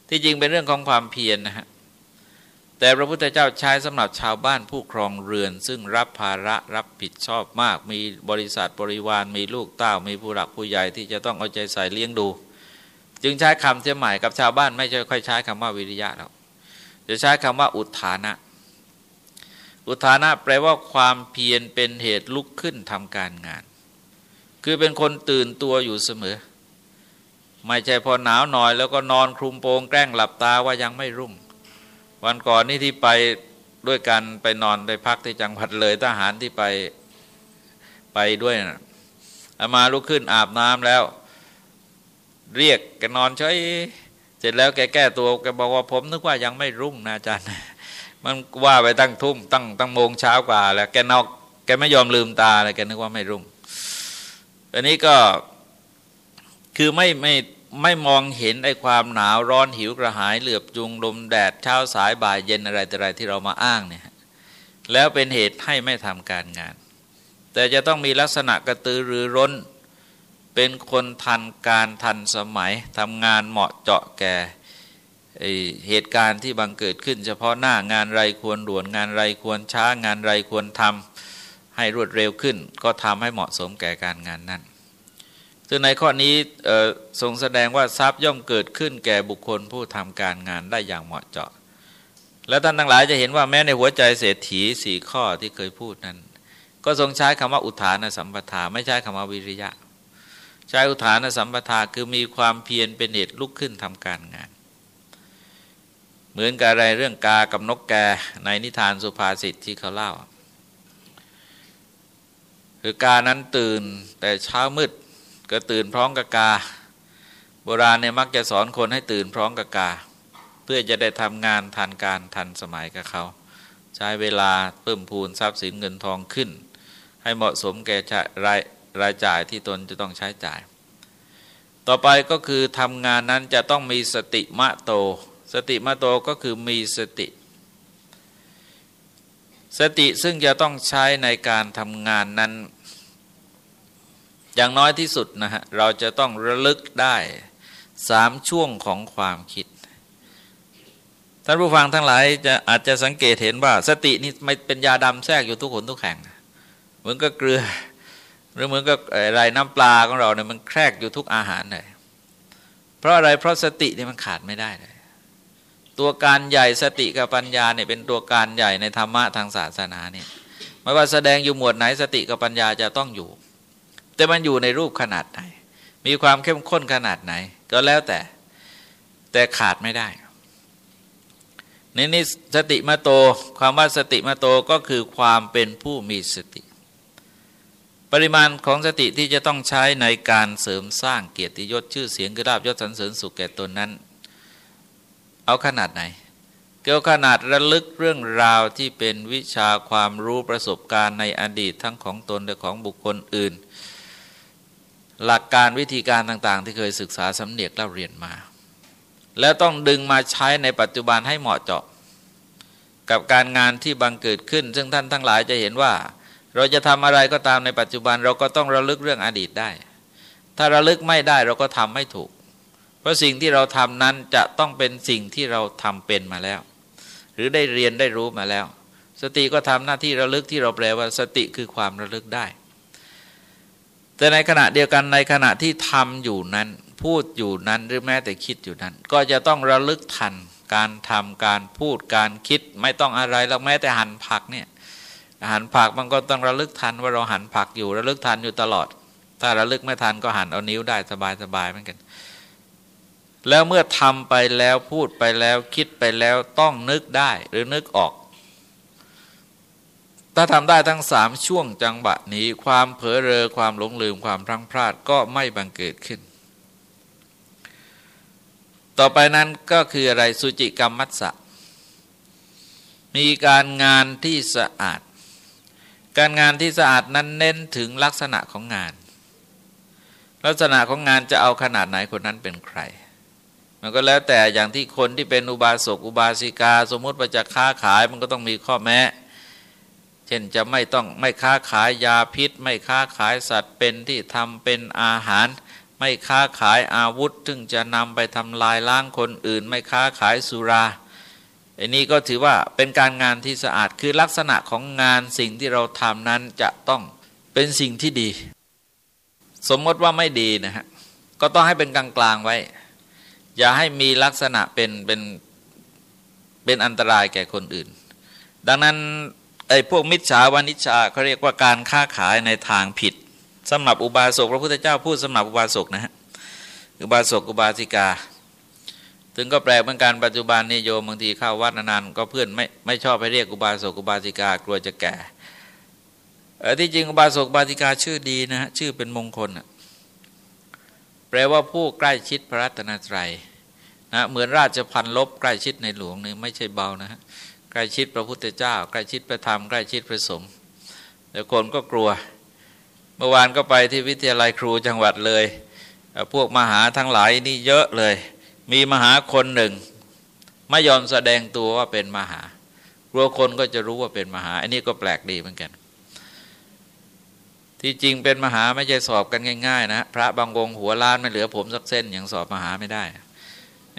ที่จริงเป็นเรื่องของความเพียรนนะฮะ แต่พระพุทธเจ้าใช้สำหรับชาวบ้านผู้ครองเรือน ซึ่งรับภาระรับผิดชอบมาก มีบริษัทบริวารมีลูกเต้า มีผู้หลักผู้ใหญ่ที่จะต้องเอาใจใส่เลี้ยงดู จึงใช้คำเสียใหม่กับชาวบ้านไม่ใช่ค่อยใช้คำว่าวิริยะแล้วจะใช้คำว่าอุทานะ อุทานะแปลว่าความเพียรเป็นเหตุลุกขึ้นทำการงาน คือเป็นคนตื่นตัวอยู่เสมอ ไม่ใช่พอหนาวหน่อย แล้วก็นอนคลุมโปงแกล้งหลับตาว่ายังไม่รุ่ง วันก่อนนี่ที่ไปด้วยกันไปนอนไปพักที่จังหวัดเลยทหารที่ไปไปด้วยนะมาลุกขึ้นอาบน้ำแล้ว เรียกแกนอนเฉยเสร็จแล้วแกแก้ตัวแกบอกว่าผมนึกว่ายังไม่รุ่งนะอาจารย์ มันว่าไปตั้งทุ่มตั้งตั้งโมงเช้ากว่า แล้วแกนอกแกไม่ยอมลืมตาเลยแกนึกว่าไม่รุ่งอันนี้ก็คือไม่ไม่ ไม่มองเห็นไอ้ความหนาวร้อนหิวกระหายเหลือบจุงลมแดดเช้าสายบ่ายเย็นอะไรแต่ไรที่เรามาอ้างเนี่ยแล้วเป็นเหตุให้ไม่ทำการงาน แต่จะต้องมีลักษณะกระตือรือร้น เป็นคนทันการทันสมัยทำงานเหมาะเจาะแก่เหตุการณ์ที่บังเกิดขึ้น เฉพาะหน้างานไรควรด่วนงานไรควรช้างานไรควรทำให้รวดเร็วขึ้น ก็ทำให้เหมาะสมแก่การงานนั้น ซึ่งในข้อนี้ทรงแสดงว่าทรัพย์ย่อมเกิดขึ้นแก่บุคคลผู้ทำการงานได้อย่างเหมาะเจาะ แล้วท่านทั้งหลายจะเห็นว่าแม้ในหัวใจเศรษฐีสี่ข้อที่เคยพูดนั้น ก็ทรงใช้คำว่าอุทานสัมปทาไม่ใช่คำว่าวิริยะ ใช้อุทานสัมปทาคือมีความเพียรเป็นเหตุลุกขึ้นทำการงาน เหมือนกับอะไรเรื่องกากับนกแกในนิทานสุภาษิตที่เขาเล่า คือกานั้นตื่นแต่เช้ามืด ก็ตื่นพร้อมกับกา โบราณเนี่ยมักจะสอนคนให้ตื่นพร้อมกับกา เพื่อจะได้ทำงานทันการทันสมัยกับเขา ใช้เวลาเพิ่มพูนทรัพย์สินเงินทองขึ้น ให้เหมาะสมแก่รายรายจ่ายที่ตนจะต้องใช้จ่าย ต่อไปก็คือทำงานนั้นจะต้องมีสติมะโต สติมะโตก็คือมีสติ สติซึ่งจะต้องใช้ในการทำงานนั้น อย่างน้อยที่สุดนะฮะเราจะต้องระลึกได้สามช่วงของความคิดท่านผู้ฟังทั้งหลายจะอาจจะสังเกตเห็นว่า สตินี่ไม่เป็นยาดำแทรกอยู่ทุกคนทุกแห่งเหมือนกับเกลือ หรือเหมือนกับอะไรน้ำปลาของเราเนี่ยมันแทรกอยู่ทุกอาหารเลยเพราะอะไรเพราะสตินี่มันขาดไม่ได้เลยตัวการใหญ่สติกับปัญญาเนี่ยเป็นตัวการใหญ่ในธรรมะทางศาสนาเนี่ยไม่ว่าแสดงอยู่หมวดไหนสติกับปัญญาจะต้องอยู่ แต่มันอยู่ในรูปขนาดไหน มีความเข้มข้นขนาดไหน ก็แล้วแต่แต่ขาดไม่ได้นี่นี่สติมาโต ความว่าสติมาโตก็คือความเป็นผู้มีสติ ปริมาณของสติที่จะต้องใช้ในการเสริมสร้างเกียรติยศชื่อเสียงกระดาบยศสรรเสริญสุขแก่ตนนั้น เอาขนาดไหน เกี่ยวขนาดระลึกเรื่องราวที่เป็นวิชาความรู้ประสบการณ์ในอดีตทั้งของตนและของบุคคลอื่น หลักการวิธีการต่างๆ ที่เคยศึกษาสำเนียกเล่าเรียนมา แล้วต้องดึงมาใช้ในปัจจุบันให้เหมาะเจาะ กับการงานที่บังเกิดขึ้น ซึ่งท่านทั้งหลายจะเห็นว่า เราจะทำอะไรก็ตามในปัจจุบันเราก็ต้องระลึกเรื่องอดีตได้ ถ้าระลึกไม่ได้เราก็ทำไม่ถูก เพราะสิ่งที่เราทำนั้นจะต้องเป็นสิ่งที่เราทำเป็นมาแล้ว หรือได้เรียนได้รู้มาแล้ว สติก็ทำหน้าที่ระลึกที่เราแปลว่าสติคือความระลึกได้ แต่ในขณะเดียวกันในขณะที่ทำอยู่นั้น พูดอยู่นั้นหรือแม้แต่คิดอยู่นั้น ก็จะต้องระลึกทันการทำการพูดการคิดไม่ต้องอะไรแล้วแม้แต่หันผักเนี่ยหันผักมันก็ต้องระลึกทันว่าเราหันผักอยู่ระลึกทันอยู่ตลอด ถ้าระลึกไม่ทันก็หันเอานิ้วได้สบายสบายเหมือนกัน แล้วเมื่อทำไปแล้วพูดไปแล้วคิดไปแล้วต้องนึกได้หรือนึกออก ถ้าทำได้ทั้งสามช่วงจังหวะนี้ ความเผลอเรอความหลงลืมความพลั้งพลาดก็ไม่บังเกิดขึ้น ต่อไปนั้นก็คืออะไรสุจิกรรมมัสสะมีการงานที่สะอาด การงานที่สะอาดนั้นเน้นถึงลักษณะของงาน ลักษณะของงานจะเอาขนาดไหนคนนั้นเป็นใคร มันก็แล้วแต่อย่างที่คนที่เป็นอุบาสกอุบาสิกา สมมติว่าจะค้าขายมันก็ต้องมีข้อแม้ ช่นจะไม่ต้องไม่ค้าขายยาพิษ ไม่ค้าขายสัตว์เป็นที่ทำเป็นอาหาร ไม่ค้าขายอาวุธซึ่งจะนำไปทำลายล้างคนอื่น ไม่ค้าขายสุราอันนี้ก็ถือว่าเป็นการงานที่สะอาดคือลักษณะของงานสิ่งที่เราทำนั้นจะต้องเป็นสิ่งที่ดี สมมติว่าไม่ดีนะฮะก็ต้องให้เป็นกลางๆไว้ อย่าให้มีลักษณะเป็นเป็นเป็นอันตรายแก่คนอื่น ดังนั้น ไอ้พวกมิจฉาวานิชาเขาเรียกว่าการค้าขายในทางผิดสำหรับอุบาสกพระพุทธเจ้าพูดสำหรับอุบาสกนะฮะอุบาสกอุบาสิกา ถึงก็แปลกเหมือนกันปัจจุบันนี่โยมบางทีเข้าวัดนานๆก็เพื่อนไม่ไม่ชอบให้เรียกอุบาสกอุบาสิกากลัวจะแก่เออที่จริงอุบาสกอุบาสิกาชื่อดีนะฮะชื่อเป็นมงคลแปลว่าผู้ใกล้ชิดพระรัตนตรัยนะเหมือนราชพันลบใกล้ชิดในหลวงนี่ไม่ใช่เบานะฮะ ใกล้ชิดพระพุทธเจ้า ใกล้ชิดพระธรรม ใกล้ชิดพระสงฆ์แต่คนก็กลัว เมื่อวานก็ไปที่วิทยาลัยครูจังหวัดเลย พวกมหาทั้งหลายนี่เยอะเลย มีมหาคนหนึ่ง ไม่ยอมแสดงตัวว่าเป็นมหากลัวคนก็จะรู้ว่าเป็นมหา อันนี้ก็แปลกดีเหมือนกัน ที่จริงเป็นมหาไม่ใช่สอบกันง่าย ๆ นะ พระบางองค์หัวล้านไม่เหลือผมสักเส้นยังสอบมหาไม่ได้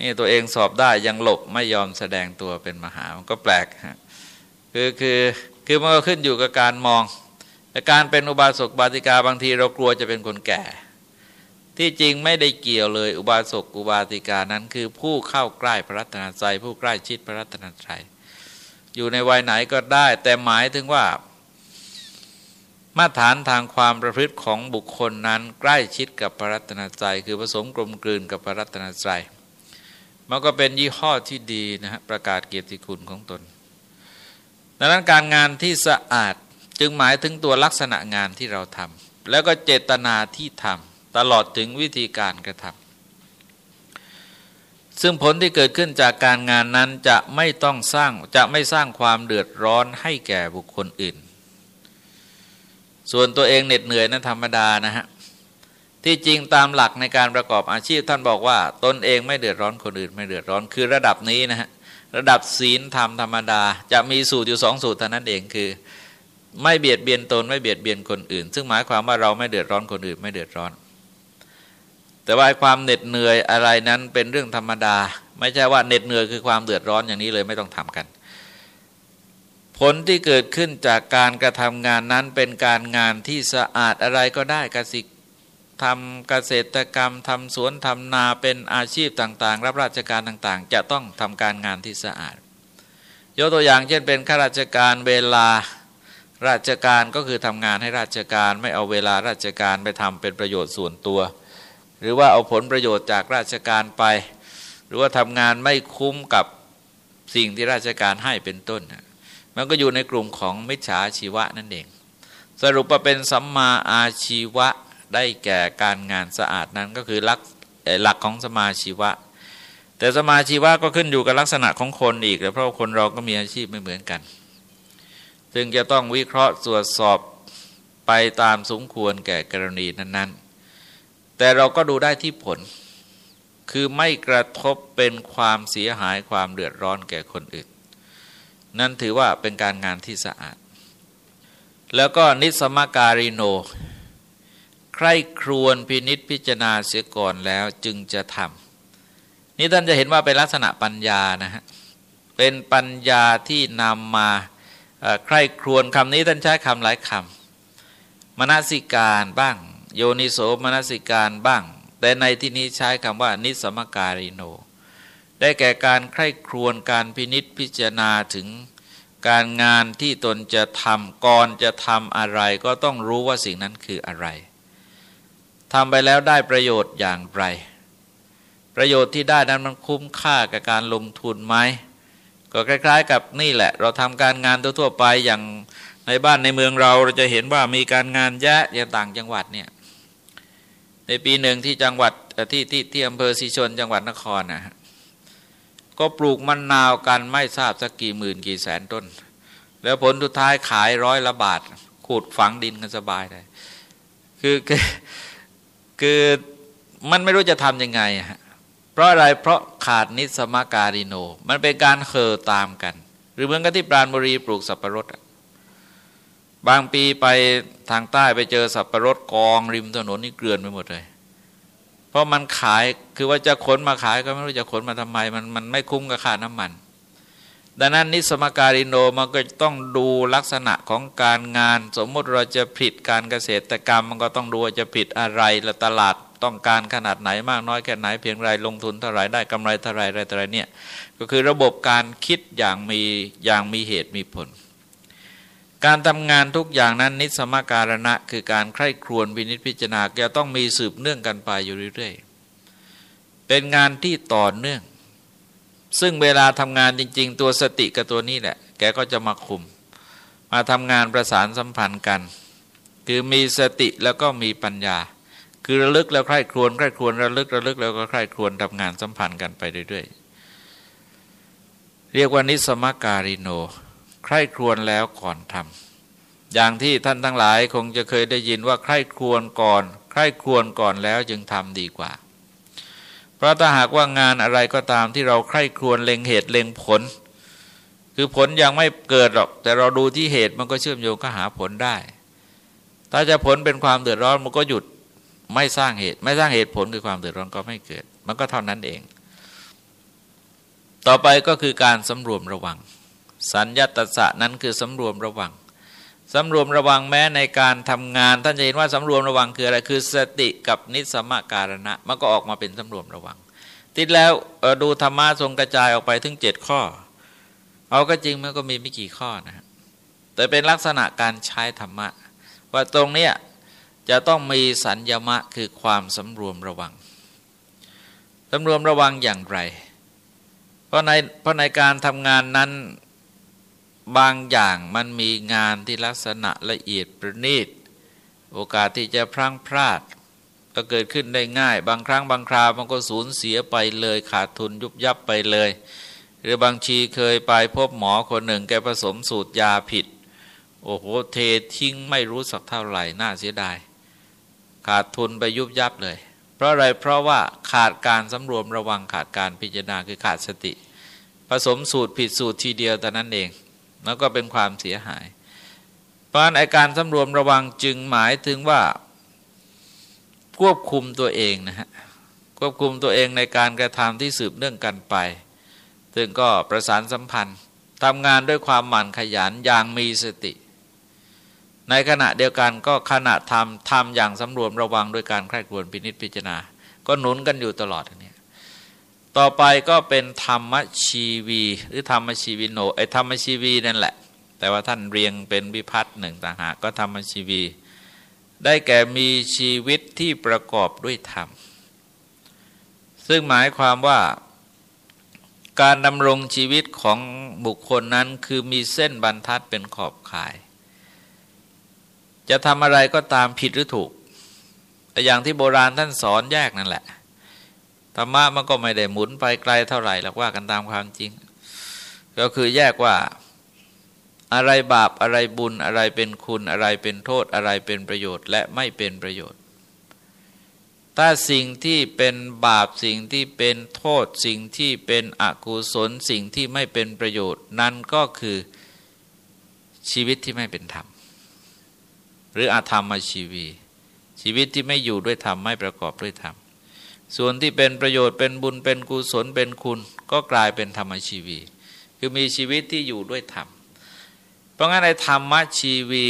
นี่ตัวเองสอบได้ยังหลบไม่ยอมแสดงตัวเป็นมหา มันก็แปลกฮะคือคือคือมันก็ขึ้นอยู่กับการมองแต่การเป็นอุบาสกบาติกาบางทีเรากลัวจะเป็นคนแก่ ที่จริงไม่ได้เกี่ยวเลย อุบาสกอุบาติกานั้น คือผู้เข้าใกล้พระรัตนตรัยผู้ใกล้ชิดพระรัตนตรัยอยู่ในวัยไหนก็ได้ แต่หมายถึงว่า มาตรฐานทางความประพฤติของบุคคลนั้น ใกล้ชิดกับพระรัตนตรัยคือผสมกลมกลืนกับพระรัตนตรัย มันก็เป็นยี่ห้อที่ดีนะฮะประกาศเกียรติคุณของตนดังนั้นการงานที่สะอาดจึงหมายถึงตัวลักษณะงานที่เราทำแล้วก็เจตนาที่ทำตลอดถึงวิธีการกระทำซึ่งผลที่เกิดขึ้นจากการงานนั้นจะไม่ต้องสร้างจะไม่สร้างความเดือดร้อนให้แก่บุคคลอื่น ส่วนตัวเองเหน็ดเหนื่อยนั้นธรรมดานะฮะ ที่จริงตามหลักในการประกอบอาชีพท่านบอกว่า ตนเองไม่เดือดร้อนคนอื่นไม่เดือดร้อนคือระดับนี้นะฮะระดับศีลธรรมธรรมดา จะมีสูตรอยู่สองสูตรเท่านั้นเองคือ ไม่เบียดเบียนตนไม่เบียดเบียนคนอื่น ซึ่งหมายความว่าเราไม่เดือดร้อนคนอื่นไม่เดือดร้อน แต่ว่าความเหน็ดเหนื่อยอะไรนั้นเป็นเรื่องธรรมดา ไม่ใช่ว่าเหน็ดเหนื่อยคือความเดือดร้อนอย่างนี้เลยไม่ต้องทำกัน ผลที่เกิดขึ้นจากการกระทำงานนั้นเป็นการงานที่สะอาดอะไรก็ได้กสิ ทำเกษตรกรรมทำสวนทำนาเป็นอาชีพต่างๆ รับราชการต่างๆ จะต้องทำการงานที่สะอาด ยกตัวอย่างเช่นเป็นข้าราชการเวลาราชการก็คือทำงานให้ราชการไม่เอาเวลาราชการไปทำเป็นประโยชน์ส่วนตัว หรือว่าเอาผลประโยชน์จากราชการไป หรือว่าทำงานไม่คุ้มกับสิ่งที่ราชการให้เป็นต้น มันก็อยู่ในกลุ่มของมิจฉาชีวะนั่นเอง สรุปว่าเป็นสัมมาอาชีวะ ได้แก่การงานสะอาดนั้นก็คือหลักหลักของสมาชีวะ แต่สมาชีวะก็ขึ้นอยู่กับลักษณะของคนอีกเพราะคนเราก็มีอาชีพไม่เหมือนกัน ซึ่งจะต้องวิเคราะห์ตรวจสอบไปตามสมควรแก่กรณีนั้น ๆ แต่เราก็ดูได้ที่ผล คือไม่กระทบเป็นความเสียหายความเดือดร้อนแก่คนอื่น นั่นถือว่าเป็นการงานที่สะอาด แล้วก็นิสมการิโน ครครวนพินิษพิจารณาเสียก่อนแล้วจึงจะทำนี่ท่านจะเห็นว่าเป็นลักษณะปัญญานะฮะเป็นปัญญาที่นำมาใครครวนคำนี้ท่านใช้คำหลายคำมนสิการบ้าง โยนิโสมนสิการบ้าง แต่ในที่นี้ใช้คำว่านิสมการิโน ได้แก่การใคร่ครวญการพินิษพิจารณาถึงการงานที่ตนจะทำก่อนจะทำอะไร ก็ต้องรู้ว่าสิ่งนั้นคืออะไร ทำไปแล้วได้ประโยชน์อย่างไร ประโยชน์ที่ได้นั้นมันคุ้มค่ากับการลงทุนไหมก็คล้าย ๆ กับนี่แหละ เราทำการงานทั่วๆไปอย่างในบ้านในเมืองเราเราจะเห็นว่ามีการงานแยะอย่างต่างจังหวัดเนี่ยในปีหนึ่งที่จังหวัดที่ที่ที่อำเภอสีชนจังหวัดนครนะฮะก็ปลูกมะนนาวกันไม่ทราบสักกี่หมื่นกี่แสนต้น แล้วผลสุดท้ายขายร้อยละบาทขูดฝังดินกันสบายเลยคือ คือมันไม่รู้จะทำยังไงฮะเพราะอะไรเพราะขาดนิสมการิโน มันเป็นการเคอตามกัน หรือเหมือนกับที่ปราณบุรีปลูกสับปะรดบางปีไปทางใต้ไปเจอสับปะรดกองริมถนนนี่เกลื่อนไปหมดเลย เพราะมันขายคือว่าจะขนมาขายก็ไม่รู้จะขนมาทำไม มันมันไม่คุ้มกับค่าน้ำมัน ดังนั้นนิสมการิโนมันก็ต้องดูลักษณะของการงาน สมมติเราจะผิดการเกษตรกรรม มันก็ต้องดูว่าจะผิดอะไรและตลาดต้องการขนาดไหนมากน้อยแค่ไหนเพียงไรลงทุนเท่าไรได้กำไรเท่าไรอะไรต่ออะไรเนี่ยก็คือระบบการคิดอย่างมีอย่างมีเหตุมีผล การทำงานทุกอย่างนั้นนิสมการณะ คือการใคร่ครวญวินิจพิจารณาจะต้องมีสืบเนื่องกันไปอยู่เรื่อยๆเป็นงานที่ต่อเนื่อง ซึ่งเวลาทำงานจริง ๆ ตัวสติกับตัวนี้แหละแกก็จะมาคุม มาทำงานประสานสัมพันธ์กัน คือมีสติแล้วก็มีปัญญา คือระลึกแล้วใคร่ครวญใคร่ครวญระลึกระลึกแล้วก็ใคร่ครวญทำงานสัมพันธ์กันไปเรื่อยๆเรียกว่านิสมการิโน ใคร่ครวญแล้วก่อนทำอย่างที่ท่านทั้งหลายคงจะเคยได้ยินว่าใคร่ครวญก่อน ใคร่ครวญก่อนแล้วจึงทำดีกว่า เพราะถ้าหากว่างานอะไรก็ตามที่เราใคร่ครวญเล็งเหตุเล็งผล คือผลยังไม่เกิดหรอก แต่เราดูที่เหตุมันก็เชื่อมโยงก็หาผลได้ ถ้าจะผลเป็นความเดือดร้อนมันก็หยุดไม่สร้างเหตุ ไม่สร้างเหตุผลคือความเดือดร้อนก็ไม่เกิด มันก็เท่านั้นเอง ต่อไปก็คือการสำรวมระวัง สัญญาตสะนั้นคือสำรวมระวัง สำรวมระวังแม้ในการทำงาน ท่านจะเห็นว่าสำรวมระวังคืออะไรคือสติกับนิสมการณะมันก็ออกมาเป็นสำรวมระวัง ติดแล้วดูธรรมะทรงกระจายออกไปถึงเจ็ดข้อ เอาก็จริงมันก็มีไม่กี่ข้อนะแต่เป็นลักษณะการใช้ธรรมะ ว่าตรงเนี้ยจะต้องมีสัญญมะคือความสำรวมระวังสำรวมระวังอย่างไร เพราะในเพราะในการทำงานนั้น บางอย่างมันมีงานที่ลักษณะละเอียดประณีต โอกาสที่จะพลั้งพลาด ก็เกิดขึ้นได้ง่าย บางครั้งบางคราวมันก็สูญเสียไปเลยขาดทุนยุบยับไปเลย หรือบางชีเคยไปพบหมอคนหนึ่งแกผสมสูตรยาผิด โอ้โหเททิ้งไม่รู้สักเท่าไหร่น่าเสียดาย ขาดทุนไปยุบยับเลย เพราะอะไรเพราะว่าขาดการสำรวมระวังขาดการพิจารณาคือขาดสติ ผสมสูตรผิดสูตรทีเดียวแต่นั้นเอง แล้วก็เป็นความเสียหาย เพราะอาการสำรวมระวังจึงหมายถึงว่าควบคุมตัวเองนะฮะควบคุมตัวเองในการกระทำที่สืบเนื่องกันไป ซึ่งก็ประสานสัมพันธ์ทำงานด้วยความหมั่นขยันอย่างมีสติ ในขณะเดียวกันก็ขณะทำทำอย่างสำรวมระวังด้วยการใคร่ครวญพินิจพิจารณา ก็หนุนกันอยู่ตลอดเนี่ย ต่อไปก็เป็นธรรมชีวี หรือธรรมชีวิโนไอธรรมชีวีนั่นแหละ แต่ว่าท่านเรียงเป็นวิพัฒน์หนึ่งต่างหากก็ธรรมชีวี ได้แก่มีชีวิตที่ประกอบด้วยธรรม ซึ่งหมายความว่าการดำรงชีวิตของบุคคลนั้นคือมีเส้นบรรทัดเป็นขอบข่าย จะทำอะไรก็ตามผิดหรือถูกแต่อย่างที่โบราณท่านสอนแยกนั่นแหละ ธรรมะมันก็ไม่ได้หมุนไปไกลเท่าไหร่หรอกว่ากันตามความจริง ก็คือแยกว่าอะไรบาปอะไรบุญอะไรเป็นคุณอะไรเป็นโทษอะไรเป็นประโยชน์ และไม่เป็นประโยชน์ ถ้าสิ่งที่เป็นบาปสิ่งที่เป็นโทษ สิ่งที่เป็นอกุศลสิ่งที่ไม่เป็นประโยชน์ นั่นก็คือชีวิตที่ไม่เป็นธรรม หรืออาธรรมชีวี ชีวิตที่ไม่อยู่ด้วยธรรมไม่ประกอบด้วยธรรม ส่วนที่เป็นประโยชน์เป็นบุญเป็นกุศลเป็นคุณ ก็กลายเป็นธรรมชีวี คือมีชีวิตที่อยู่ด้วยธรรม เพราะงั้นในธรรมชีวี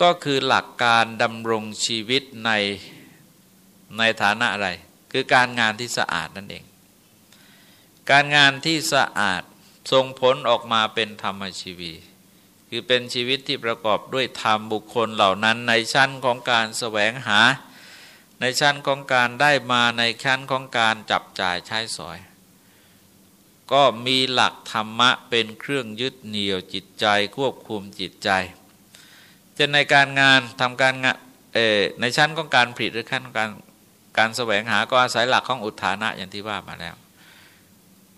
ก็คือหลักการดำรงชีวิตในในฐานะอะไร คือการงานที่สะอาดนั่นเอง การงานที่สะอาดส่งผลออกมาเป็นธรรมชีวี คือเป็นชีวิตที่ประกอบด้วยธรรมบุคคลเหล่านั้นในชั้นของการแสวงหา ในชั้นของการได้มาในชั้นของการจับจ่ายใช้สอย ก็มีหลักธรรมะเป็นเครื่องยึดเหนี่ยวจิตใจควบคุมจิตใจจะในการงานทำการงานในชั้นของการผลิตหรือขั้นของการการแสวงหาก็อาศัยหลักของอุทานะอย่างที่ว่ามาแล้ว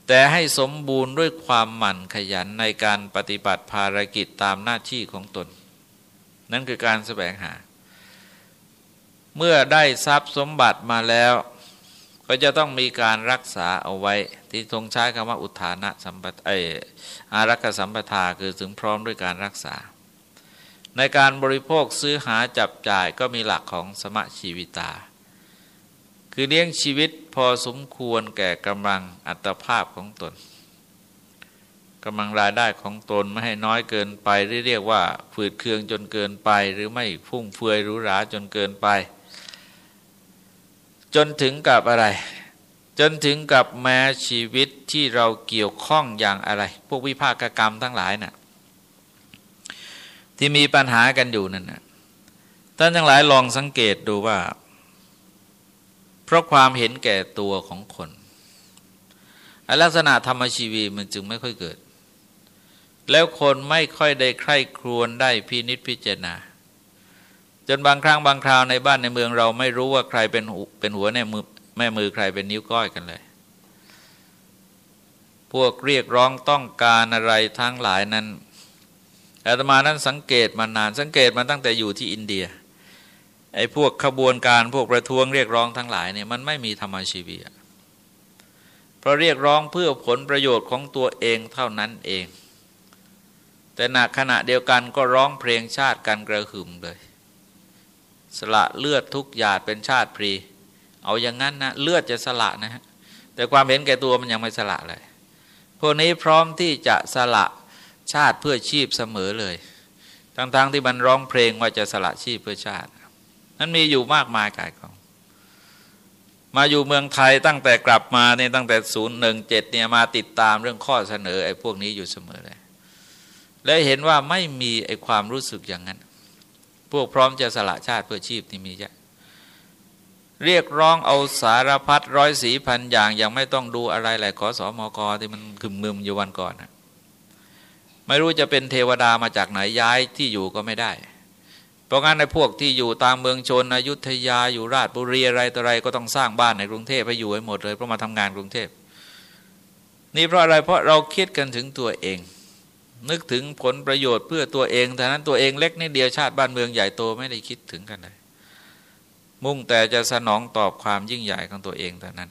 แต่ให้สมบูรณ์ด้วยความหมั่นขยันในการปฏิบัติภารกิจตามหน้าที่ของตน นั่นคือการแสวงหา เมื่อได้ทรัพย์สมบัติมาแล้ว ก็จะต้องมีการรักษาเอาไว้ ที่ทรงใช้คำว่าอุทานะสัมปทาอารักษสัมปทาคือถึงพร้อมด้วยการรักษา ในการบริโภคซื้อหาจับจ่ายก็มีหลักของสมะชีวิตา คือเลี้ยงชีวิตพอสมควรแก่กำลังอัตภาพของตนกำลังรายได้ของตนไม่ให้น้อยเกินไปเรียกว่าฝืดเคืองจนเกินไป หรือไม่ฟุ่มเฟือยหรูหราจนเกินไป จนถึงกับอะไร จนถึงกับแม้ชีวิตที่เราเกี่ยวข้องอย่างอะไร พวกวิภาคกรรมทั้งหลายนะ่ะที่มีปัญหากันอยู่นั่นนะท่านทั้งหลายลองสังเกตดูว่า เพราะความเห็นแก่ตัวของคนลักษณะธรรมชีวีมันจึงไม่ค่อยเกิด แล้วคนไม่ค่อยได้ใคร่ครวญได้พินิษพิจารณา จนบางครั้งบางคราวในบ้านในเมืองเราไม่รู้ว่าใครเป็นเป็นหัวในมือแม่มือใครเป็นนิ้วก้อยกันเลย พวกเรียกร้องต้องการอะไรทั้งหลายนั้นอาตมานั้นสังเกตมานานสังเกตมาตั้งแต่อยู่ที่อินเดียไอ้พวกขบวนการพวกประท้วงเรียกร้องทั้งหลายเนี่ยมันไม่มีธรรมชีวีเพราะเรียกร้องเพื่อผลประโยชน์ของตัวเองเท่านั้นเอง แต่หนักขณะเดียวกันก็ร้องเพลงชาติกันกระหึ่มเลย สละเลือดทุกหยาดเป็นชาติพรี เอาอย่างนั้นนะเลือดจะสละนะฮะแต่ความเห็นแก่ตัวมันยังไม่สละเลย พวกนี้พร้อมที่จะสละชาติเพื่อชีพเสมอเลย ทั้งๆทที่มันร้องเพลงว่าจะสละชีพเพื่อชาติ นั้นมีอยู่มากมายกายกอง มาอยู่เมืองไทยตั้งแต่กลับมาเนี่ยตั้งแต่ศูนย์หนึ่งเจ็ดเนี่ยมาติดตามเรื่องข้อเสนอไอ้พวกนี้อยู่เสมอเลย และเห็นว่าไม่มีไอ้ความรู้สึกอย่างนั้น พวกพร้อมจะสละชาติเพื่อชีพที่มีเจะเรียกร้องเอาสารพัดร้อยสีพันอย่างยังไม่ต้องดูอะไรแหละขอสอมอกที่มันคึมมึมอยู่วันก่อนนะไม่รู้จะเป็นเทวดามาจากไหนย้ายที่อยู่ก็ไม่ได้ เพราะงั้นในพวกที่อยู่ตามเมืองชนอยุธยาอยู่ราชบุรีอะไรต่ออะไรก็ต้องสร้างบ้านในกรุงเทพให้อยู่ให้หมดเลยเพราะมาทำงานกรุงเทพนี่เพราะอะไรเพราะเราคิดกันถึงตัวเอง นึกถึงผลประโยชน์เพื่อตัวเองแต่นั้นตัวเองเล็กนิดเดียวชาติบ้านเมืองใหญ่โตไม่ได้คิดถึงกันเลยมุ่งแต่จะสนองตอบความยิ่งใหญ่ของตัวเองแต่นั้น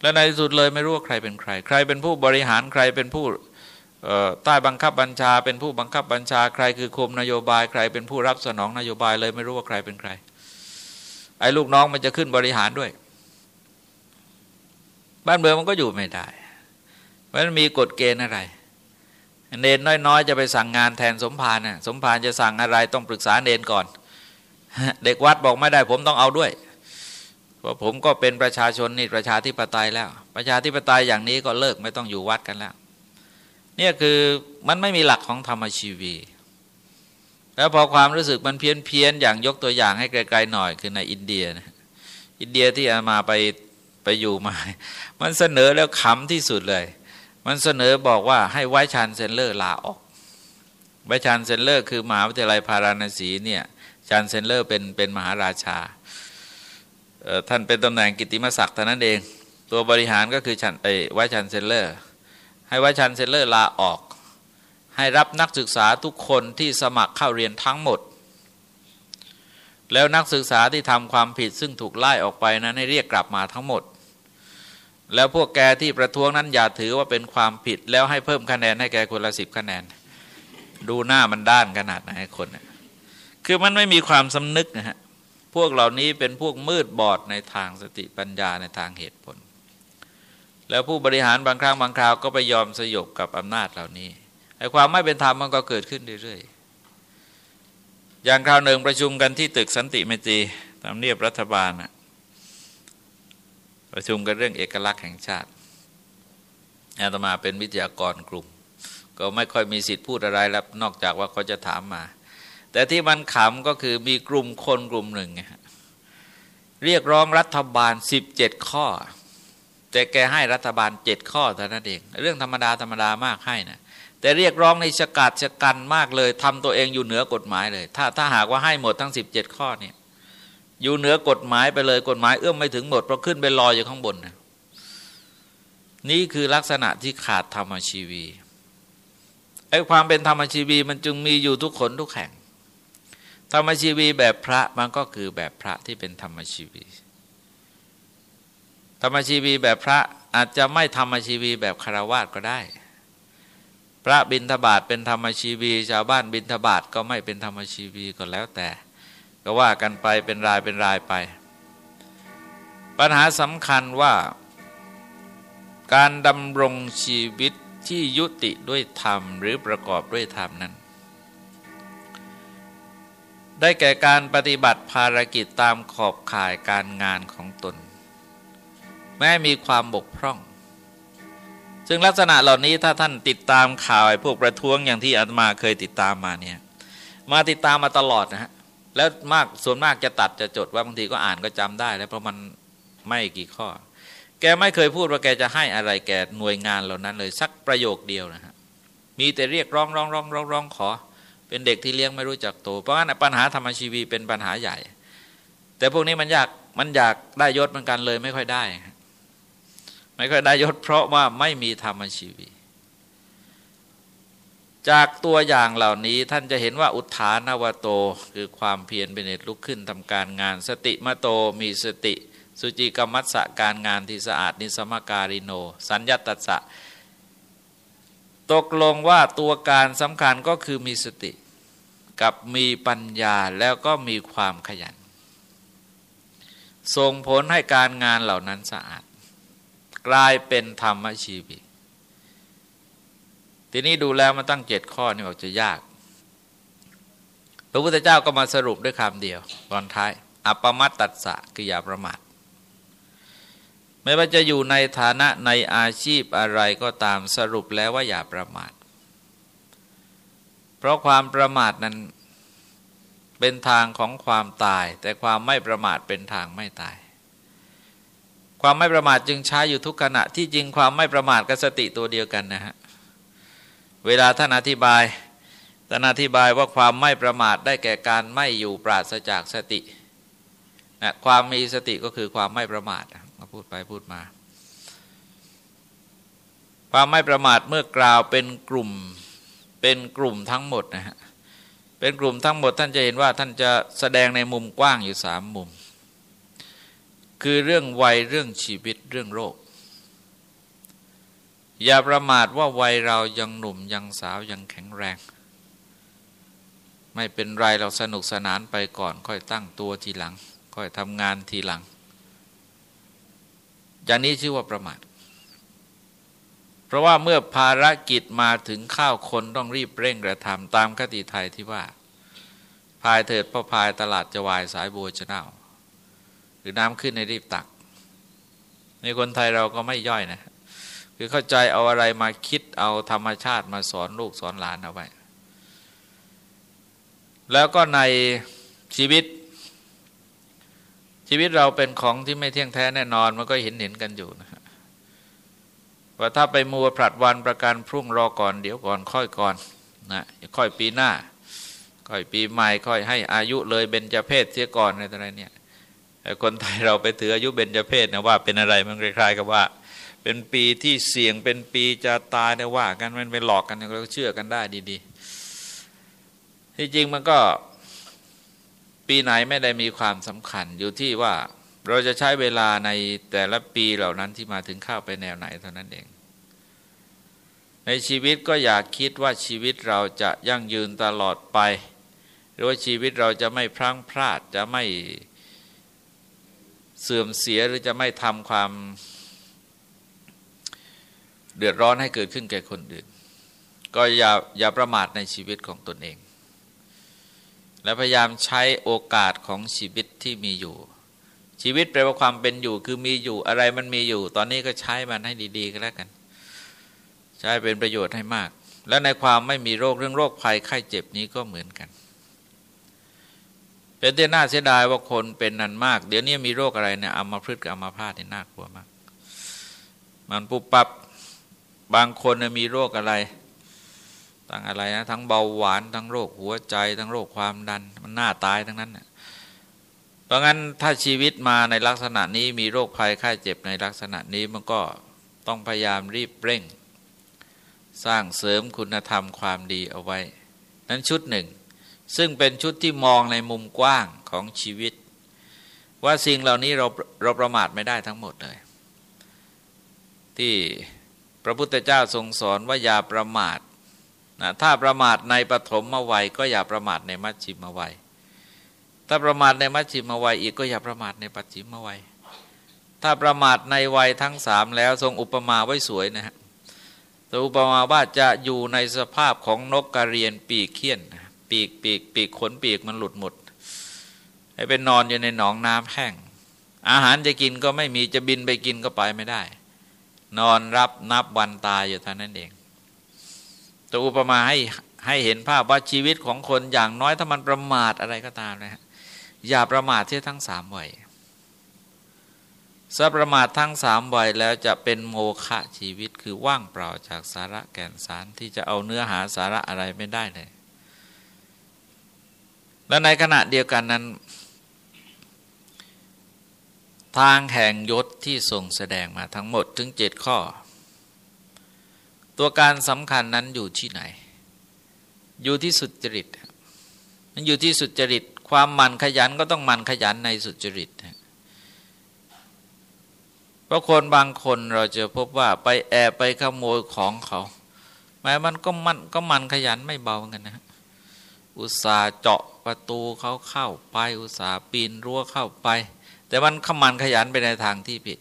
และในที่สุดเลยไม่รู้ว่าใครเป็นใคร ใครเป็นผู้บริหารใครเป็นผู้ใต้บังคับบัญชา เป็นผู้บังคับบัญชาใครคือคุมนโยบายใครเป็นผู้รับสนองนโยบายเลยไม่รู้ว่าใครเป็นใคร ไอ้ลูกน้องมันจะขึ้นบริหารด้วย บ้านเมืองมันก็อยู่ไม่ได้มันมีกฎเกณฑ์อะไร เนนน้อยๆ จะไปสั่งงานแทนสมภารน่ะสมภารจะสั่งอะไรต้องปรึกษาเนนก่อน เด็กวัดบอกไม่ได้ผมต้องเอาด้วยเพราะผมก็เป็นประชาชนนี่ประชาธิปไตยแล้ว ประชาธิปไตยอย่างนี้ก็เลิกไม่ต้องอยู่วัดกันแล้วเนี่ยคือมันไม่มีหลักของธรรมชีวี แล้วพอความรู้สึกมันเพี้ยนเพียนอย่างยกตัวอย่างให้ไกลๆหน่อยคือในอินเดียนะอินเดียที่อาตมาไปไปอยู่มา มันเสนอแล้วขำที่สุดเลย มันเสนอบอกว่าให้ vice chancellor ลาออก vice chancellor คือมหาวิทยาลัยพาราณสีเนี่ย chancellor เป็นเป็นมหาราชา ท่านเป็นตำแหน่งกิตติมศักดิ์เท่านั้นเอง ตัวบริหารก็คือ chan- ไอ้ vice chancellor ให้ vice chancellor ลาออก ให้รับนักศึกษาทุกคนที่สมัครเข้าเรียนทั้งหมด แล้วนักศึกษาที่ทำความผิดซึ่งถูกไล่ออกไปนั้นให้เรียกกลับมาทั้งหมด แล้วพวกแกที่ประท้วงนั้นอย่าถือว่าเป็นความผิดแล้วให้เพิ่มคะแนนให้แกคนละสิบคะแนน ดูหน้ามันด้านขนาดไหนคนนคือมันไม่มีความสำนึกนะฮะพวกเหล่านี้เป็นพวกมืดบอดในทางสติปัญญาในทางเหตุผล แล้วผู้บริหารบางครั้งบางคราวก็ไปยอมสยบกับอำนาจเหล่านี้ไอ้ความไม่เป็นธรรมมันก็เกิดขึ้นเรื่อยๆอย่างคราวหนึ่งประชุมกันที่ตึกสันติเมตรีทำเนียบรัฐบาลนะ ประชุมกันเรื่องเอกลักษณ์แห่งชาติอาตมาเป็นวิทยากรกลุ่ม ก็ไม่ค่อยมีสิทธิ์พูดอะไรแล้วนอกจากว่าเขาจะถามมา แต่ที่มันขำก็คือมีกลุ่มคนกลุ่มหนึ่ง เรียกร้องรัฐบาล 17 ข้อ แต่แกให้รัฐบาลเจ็ดข้อเท่านั้นเอง เรื่องธรรมดาธรรมดามากให้นะแต่เรียกร้องในสกัดสกันมากเลยทำตัวเองอยู่เหนือกฎหมายเลย ถ้าถ้าหากว่าให้หมดทั้ง 17 ข้อเนี่ย อยู่เหนือกฎหมายไปเลยกฎหมายเอื้อมไม่ถึงหมดเพราะขึ้นไปลอยอยู่ข้างบนนะนี่คือลักษณะที่ขาดธรรมชีวีไอ้ความเป็นธรรมชีวีมันจึงมีอยู่ทุกคนทุกแห่ง ธรรมชีวีแบบพระมันก็คือแบบพระที่เป็นธรรมชีวี ธรรมชีวีแบบพระอาจจะไม่ธรรมชีวีแบบคารวาสก็ได้ พระบินทบาทเป็นธรรมชีวี ชาวบ้านบินทบาทก็ไม่เป็นธรรมชีวีก็แล้วแต่ ก็ว่ากันไปเป็นรายเป็นรายไป ปัญหาสำคัญว่าการดำรงชีวิตที่ยุติด้วยธรรมหรือประกอบด้วยธรรมนั้น ได้แก่การปฏิบัติภารกิจตามขอบข่ายการงานของตน แม้มีความบกพร่อง ซึ่งลักษณะเหล่านี้ถ้าท่านติดตามข่าวพวกประท้วงอย่างที่อาตมาเคยติดตามมาเนี่ยมาติดตามมาตลอดนะฮะ แล้วมากส่วนมากจะตัดจะจดว่าบางทีก็อ่านก็จำได้ แล้วเพราะมันไม่กี่ข้อ แกไม่เคยพูดว่าแกจะให้อะไรแกหน่วยงานเหล่านั้นเลยสักประโยคเดียวนะฮะมีแต่เรียกร้องร้องร้องร้องร้องขอ เป็นเด็กที่เลี้ยงไม่รู้จักโตเพราะงั้นปัญหาธรรมชีวีเป็นปัญหาใหญ่ แต่พวกนี้มันยากมันอยากได้ยศเหมือนกันเลยไม่ค่อยได้ ไม่ค่อยได้ยศเพราะว่าไม่มีธรรมชีวี จากตัวอย่างเหล่านี้ท่านจะเห็นว่าอุทานวโต คือความเพียรเป็นเหตุลุกขึ้นทำการงาน สติมโตมีสติ สุจิกรรมัสสะการงานที่สะอาดนิสมการิโน สัญญาตัสสะตกลงว่าตัวการสำคัญก็คือมีสติ กับมีปัญญาแล้วก็มีความขยัน ส่งผลให้การงานเหล่านั้นสะอาด กลายเป็นธรรมชีวิต ทีนี้ดูแล้วมันตั้งเจ็ดข้อนี่บอกจะยาก พระพุทธเจ้าก็มาสรุปด้วยคำเดียว ตอนท้าย อัปมัตตัสสะคืออย่าประมาทไม่ว่าจะอยู่ในฐานะในอาชีพอะไรก็ตามสรุปแล้วว่าอย่าประมาท เพราะความประมาทนั้นเป็นทางของความตาย แต่ความไม่ประมาทเป็นทางไม่ตาย ความไม่ประมาทจึงใช้อยู่ทุกขณะที่จริงความไม่ประมาทกับสติตัวเดียวกันนะฮะ เวลาท่านอธิบายท่านอธิบายว่าความไม่ประมาทได้แก่การไม่อยู่ปราศจากสตินะความมีสติก็คือความไม่ประมาทพูดไปพูดมา ความไม่ประมาทเมื่อกล่าวเป็นกลุ่มเป็นกลุ่มทั้งหมดนะฮะเป็นกลุ่มทั้งหมดท่านจะเห็นว่าท่านจะแสดงในมุมกว้างอยู่สามมุม คือเรื่องวัยเรื่องชีวิตเรื่องโรค อย่าประมาทว่าวัยเรายังหนุ่มยังสาวยังแข็งแรง ไม่เป็นไรเราสนุกสนานไปก่อน ค่อยตั้งตัวทีหลัง ค่อยทำงานทีหลัง อย่างนี้ชื่อว่าประมาท เพราะว่าเมื่อภารกิจมาถึงข้าวคนต้องรีบเร่งกระทำตามคติไทยที่ว่า พายเถิดพ่อพายตลาดจะวายสายบัวจะเน่าหรือน้ำขึ้นในรีบตัก ในคนไทยเราก็ไม่ย่อยนะ คือเข้าใจเอาอะไรมาคิดเอาธรรมชาติมาสอนลูกสอนหลานเอาไว้แล้วก็ในชีวิต ชีวิตเราเป็นของที่ไม่เที่ยงแท้แน่นอน มันก็เห็นเห็นกันอยู่นะว่าถ้าไปมัวผลัดวันประกันพรุ่งรอก่อนเดี๋ยวก่อนค่อยก่อนนะค่อยปีหน้า ค่อยปีใหม่ค่อยให้อายุเลยเบญจเพศเสียก่อนอะไรอะไรเนี่ยคนไทยเราไปถืออายุเบญจเพศนะว่าเป็นอะไรมันคล้ายๆกับว่า เป็นปีที่เสี่ยงเป็นปีจะตายเนี่ว่ากันมันไปหลอกกันเราก็เชื่อกันได้ดีๆ ที่จริงมันก็ปีไหนไม่ได้มีความสำคัญอยู่ที่ว่าเราจะใช้เวลาในแต่ละปีเหล่านั้นที่มาถึงข้าวไปแนวไหนเท่านั้นเอง ในชีวิตก็อยากคิดว่าชีวิตเราจะยั่งยืนตลอดไป หรือว่าชีวิตเราจะไม่พลั้งพลาดจะไม่เสื่อมเสียหรือจะไม่ทำความ เดือดร้อนให้เกิดขึ้นแก่คนอื่น ก็อย่าอย่าประมาทในชีวิตของตนเอง และพยายามใช้โอกาสของชีวิตที่มีอยู่ ชีวิตแปลว่าความเป็นอยู่คือมีอยู่อะไรมันมีอยู่ ตอนนี้ก็ใช้มันให้ดีๆก็แล้วกัน ใช้เป็นประโยชน์ให้มาก และในความไม่มีโรคเรื่องโรคภัยไข้เจ็บนี้ก็เหมือนกันเป็นที่น่าเสียดายว่าคนเป็นนันมาก เดี๋ยวนี้มีโรคอะไรเนี่ยอามาพฤกษ์กับอามาพาตนี่น่ากลัวมาก มันปุบปับ บางคนมีโรคอะไรทั้งอะไรนะทั้งเบาหวานทั้งโรคหัวใจ ทั้งโรคความดันมันน่าตายทั้งนั้นเพราะงั้นถ้าชีวิตมาในลักษณะนี้มีโรคภัยไข้เจ็บในลักษณะนี้มันก็ต้องพยายามรีบเร่ง สร้างเสริมคุณธรรมความดีเอาไว้ นั้นชุดหนึ่ง ซึ่งเป็นชุดที่มองในมุมกว้างของชีวิต ว่าสิ่งเหล่านี้เราเราประมาทไม่ได้ทั้งหมดเลย ที่ พระพุทธเจ้าทรงสอนว่าอย่าประมาทนะถ้าประมาทในปฐมวัยก็อย่าประมาทในมัชชิมวัย ถ้าประมาทในมัชชิมวัยอีกก็อย่าประมาทในปัจฉิมวัย ถ้าประมาทในวัยทั้งสามแล้วทรงอุปมาไว้สวยนะฮะแต่อุปมาว่าจะอยู่ในสภาพของนกกระเรียนปีกเขี้ยน ปีกปีกปีกขนปีกมันหลุดหมด ให้เป็นนอนอยู่ในหนองน้ำแห้ง อาหารจะกินก็ไม่มีจะบินไปกินก็ไปไม่ได้ นอนรับนับวันตายอยู่เท่านั้นเองตัวอุปมาให้ให้เห็นภาพว่าชีวิตของคนอย่างน้อยถ้ามันประมาทอะไรก็ตามนะฮะอย่าประมาทที่ทั้งสามวัยสัประมาททั้งสามวัยแล้วจะเป็นโมฆะชีวิตคือว่างเปล่าจากสาระแก่นสารที่จะเอาเนื้อหาสาระอะไรไม่ได้เลย และในขณะเดียวกันนั้น ทางแห่งยศที่ทรงแสดงมาทั้งหมดถึงเจ็ดข้อ ตัวการสำคัญนั้นอยู่ที่ไหน อยู่ที่สุจริต มันอยู่ที่สุจริต ความมันขยันก็ต้องมันขยันในสุจริตเพราะคนบางคนเราจะพบว่าไปแอบไปขโมยของเขาแม้มันก็มันก็มันขยันไม่เบากันนะอุตสาเจาะประตูเขาเข้าไป อุตสาปีนรั้วเข้าไป แต่มันขมันขยันไปในทางที่ผิด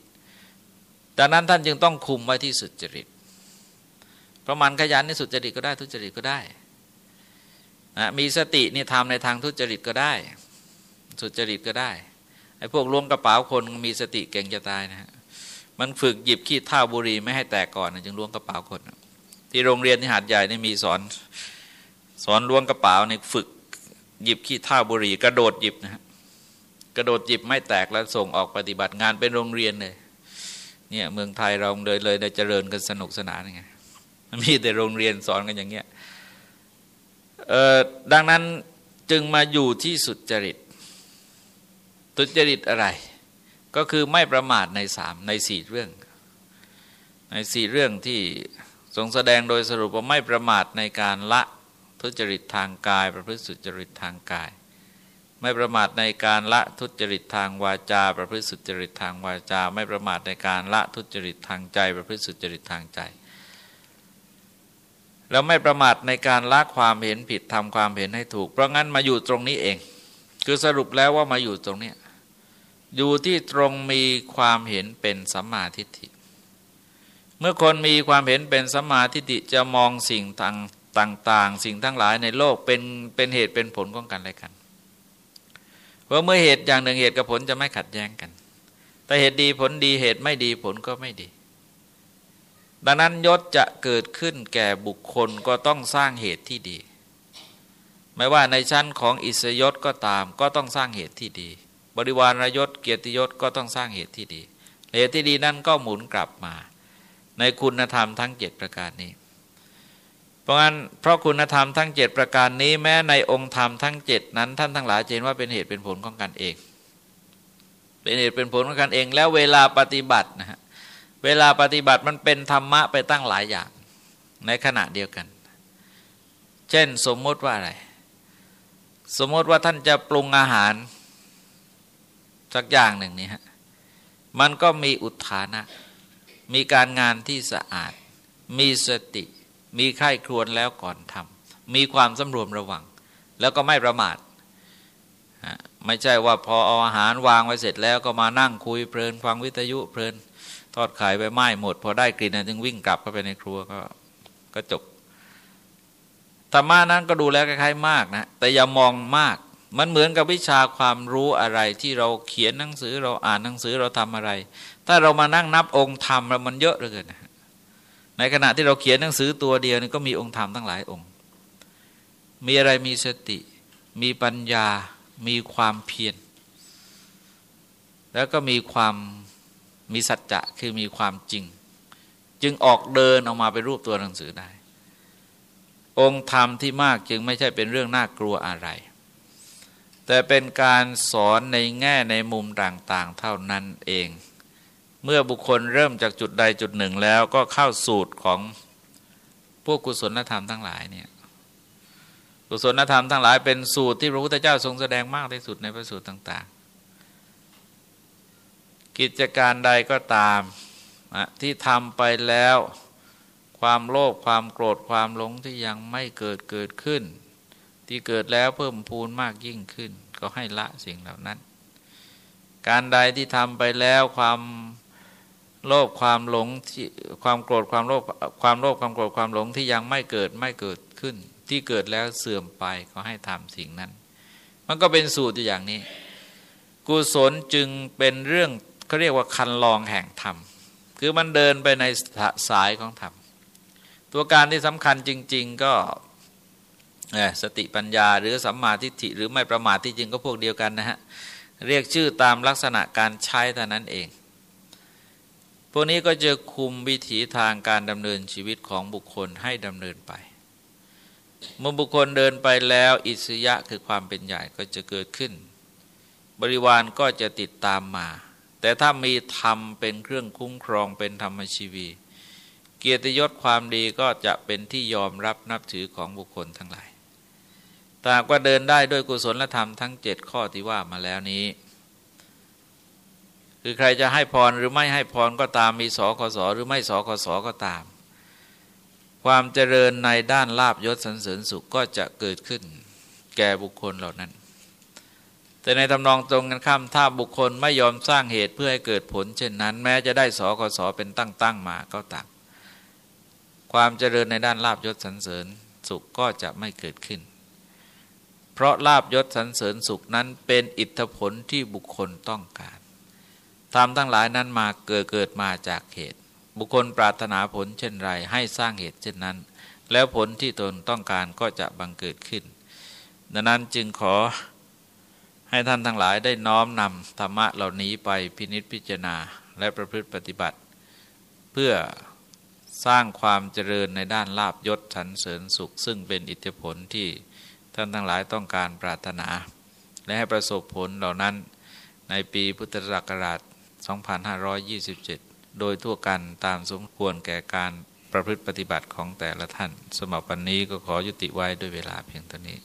ดังนั้นท่านจึงต้องคุมไว้ที่สุจริต เพราะมันขยันในสุจริตก็ได้ทุจริตก็ได้นะมีสตินี่ทำในทางทุจริตก็ได้ สุจริตก็ได้ไอ้พวกล้วงกระเป๋าคนมีสติเก่งจะตายนะฮะมันฝึกหยิบขี้เท่าบุรีไม่ให้แตกก่อนนะจึงล้วงกระเป๋าคน ที่โรงเรียนที่หาดใหญ่นี่มีสอนสอนล้วงกระเป๋านี่ฝึกหยิบขี้เท่าบุรีกระโดดหยิบนะฮะ กระโดดหยิบไม่แตกแล้วส่งออกปฏิบัติงานเป็นโรงเรียนเลยเนี่ยเมืองไทยเราเลยเลยได้เจริญกันสนุกสนานไงมีแต่โรงเรียนสอนกันอย่างเงี้ยดังนั้นจึงมาอยู่ที่สุจริต สุจริตอะไร ก็คือไม่ประมาทในสามในสี่เรื่อง ในสี่เรื่องที่ทรงแสดงโดยสรุปว่าไม่ประมาทในการละทุจริตทางกาย ประพฤติสุจริตทางกาย ไม่ประมาทในการละทุจริตทางวาจา ประพฤติสุจริตทางวาจา ไม่ประมาทในการละทุจริตทางใจ ประพฤติสุจริตทางใจ แล้วไม่ประมาทในการละความเห็นผิดทำความเห็นให้ถูก เพราะงั้นมาอยู่ตรงนี้เอง คือสรุปแล้วว่ามาอยู่ตรงนี้อยู่ที่ตรงมีความเห็นเป็นสัมมาทิฏฐิ เมื่อคนมีความเห็นเป็นสัมมาทิฏฐิจะมองสิ่งต่างๆสิ่งทั้งหลายในโลกเป็นเป็นเหตุเป็นผลของกันและกัน ราะเมื่อเหตุอย่างหนึ่งเหตุกับผลจะไม่ขัดแย้งกัน แต่เหตุดีผลดีเหตุไม่ดีผลก็ไม่ดี ดังนั้นยศจะเกิดขึ้นแก่บุคคลก็ต้องสร้างเหตุที่ดี ไม่ว่าในชั้นของอิสยศก็ตาม ก็ต้องสร้างเหตุที่ดี บริวารยศเกียรติยศก็ต้องสร้างเหตุที่ดี เหตุที่ดีนั่นก็หมุนกลับมา ในคุณธรรมทั้งเจ็ดประการนี้ ราะงั้นเพราะคุณธรรมทั้งเจ็ดประการนี้แม้ในองค์ธรรมทั้งเจ็ดนั้นท่านทั้งหลายเห็นว่าเป็นเหตุเป็นผลของกันเอง เป็นเหตุเป็นผลของกันเอง แล้วเวลาปฏิบัตินะฮะเวลาปฏิบัติมันเป็นธรรมะไปตั้งหลายอย่างในขณะเดียวกัน เช่นสมมติว่าอะไร สมมติว่าท่านจะปรุงอาหารสักอย่างหนึ่งนี่ฮะมันก็มีอุทานะ มีการงานที่สะอาด มีสติ มีไข้ครวนแล้วก่อนทำมีความสำรวมระวัง แล้วก็ไม่ประมาทไม่ใช่ว่าพอเอาอาหารวางไว้เสร็จแล้วก็มานั่งคุยเพลินฟังวิทยุเพลินทอดขายไปไหม้หมด พอได้กลิ่นจึงวิ่งกลับเข้าไปในครัวก็ก็จบธรรมะนั้นก็ดูแล้วคล้ายๆมากนะแต่อย่ามองมาก มันเหมือนกับวิชาความรู้อะไรที่เราเขียนหนังสือเราอ่านหนังสือเราทำอะไร ถ้าเรามานั่งนับองค์ธรรมแล้วมันเยอะเหลือเกิน ในขณะที่เราเขียนหนังสือตัวเดียวนี่ก็มีองค์ธรรมทั้งหลายองค์ มีอะไรมีสติ มีปัญญา มีความเพียร แล้วก็มีความมีสัจจะคือมีความจริง จึงออกเดินออกมาเป็นรูปตัวหนังสือได้ องค์ธรรมที่มากจึงไม่ใช่เป็นเรื่องน่ากลัวอะไร แต่เป็นการสอนในแง่ในมุมต่าง ๆ เท่านั้นเอง เมื่อบุคคลเริ่มจากจุดใดจุดหนึ่งแล้วก็เข้าสูตรของพวกกุศลธรรมทั้งหลายเนี่ยกุศลธรรมทั้งหลายเป็นสูตรที่พระพุทธเจ้าทรงแสดงมากที่สุดในพระสูตรต่าง ๆ กิจการใดก็ตามที่ทำไปแล้ว ความโลภความโกรธความหลงที่ยังไม่เกิดเกิดขึ้น ที่เกิดแล้วเพิ่มพูนมากยิ่งขึ้น ก็ให้ละสิ่งเหล่านั้น การใดที่ทำไปแล้วความ โลภความหลงที่ความโกรธความโลภความโลภความโกรธความหลงที่ยังไม่เกิดไม่เกิดขึ้น ที่เกิดแล้วเสื่อมไปก็ให้ทำสิ่งนั้น มันก็เป็นสูตรอย่างนี้ กุศลจึงเป็นเรื่องเขาเรียกว่าคันลองแห่งธรรม คือมันเดินไปในสายของธรรม ตัวการที่สำคัญจริง ๆ ก็สติปัญญาหรือสัมมาทิฏฐิหรือไม่ประมาทที่จริงก็พวกเดียวกันนะฮะเรียกชื่อตามลักษณะการใช้เท่านั้นเอง พวกนี้ก็จะคุมวิถีทางการดำเนินชีวิตของบุคคลให้ดำเนินไป เมื่อบุคคลเดินไปแล้วอิสยะคือความเป็นใหญ่ก็จะเกิดขึ้น บริวารก็จะติดตามมา แต่ถ้ามีธรรมเป็นเครื่องคุ้มครองเป็นธรรมชีวี เกียรติยศความดีก็จะเป็นที่ยอมรับนับถือของบุคคลทั้งหลายตากว่าเดินได้ด้วยกุศลธรรมทั้งเจ็ดข้อที่ว่ามาแล้วนี้ คือใครจะให้พรหรือไม่ให้พรก็ตามมีสคสหรือไม่สคสก็ตาม ความเจริญในด้านลาบยศสันเสริญสุขก็จะเกิดขึ้น แก่บุคคลเหล่านั้น แต่ในทำนองตรงกันข้ามถ้าบุคคลไม่ยอมสร้างเหตุเพื่อให้เกิดผล เช่นนั้น แม้จะได้สคสเป็นตั้งตั้งมาก็ตามความเจริญในด้านลาบยศสันเสริญสุขก็จะไม่เกิดขึ้น เพราะลาบยศสันเสริญสุขนั้นเป็นอิทธิผลที่บุคคลต้องการ ธรรมทั้งหลายนั้นมาเกิดเกิดมาจากเหตุ บุคคลปรารถนาผลเช่นไรให้สร้างเหตุเช่นนั้น แล้วผลที่ตนต้องการก็จะบังเกิดขึ้น ดังนั้นจึงขอให้ท่านทั้งหลายได้น้อมนำธรรมะเหล่านี้ไปพินิจพิจารณาและประพฤติปฏิบัติ เพื่อสร้างความเจริญในด้านลาบยศฉันเสริญสุข ซึ่งเป็นอิทธิผลที่ท่านทั้งหลายต้องการปรารถนา และให้ประสบผลเหล่านั้นในปีพุทธศักราช 2527 โดยทั่วกันตามสมควรแก่การประพฤติปฏิบัติของแต่ละท่าน สมบัติวันนี้ก็ขอยุติไว้ด้วยเวลาเพียงเท่านี้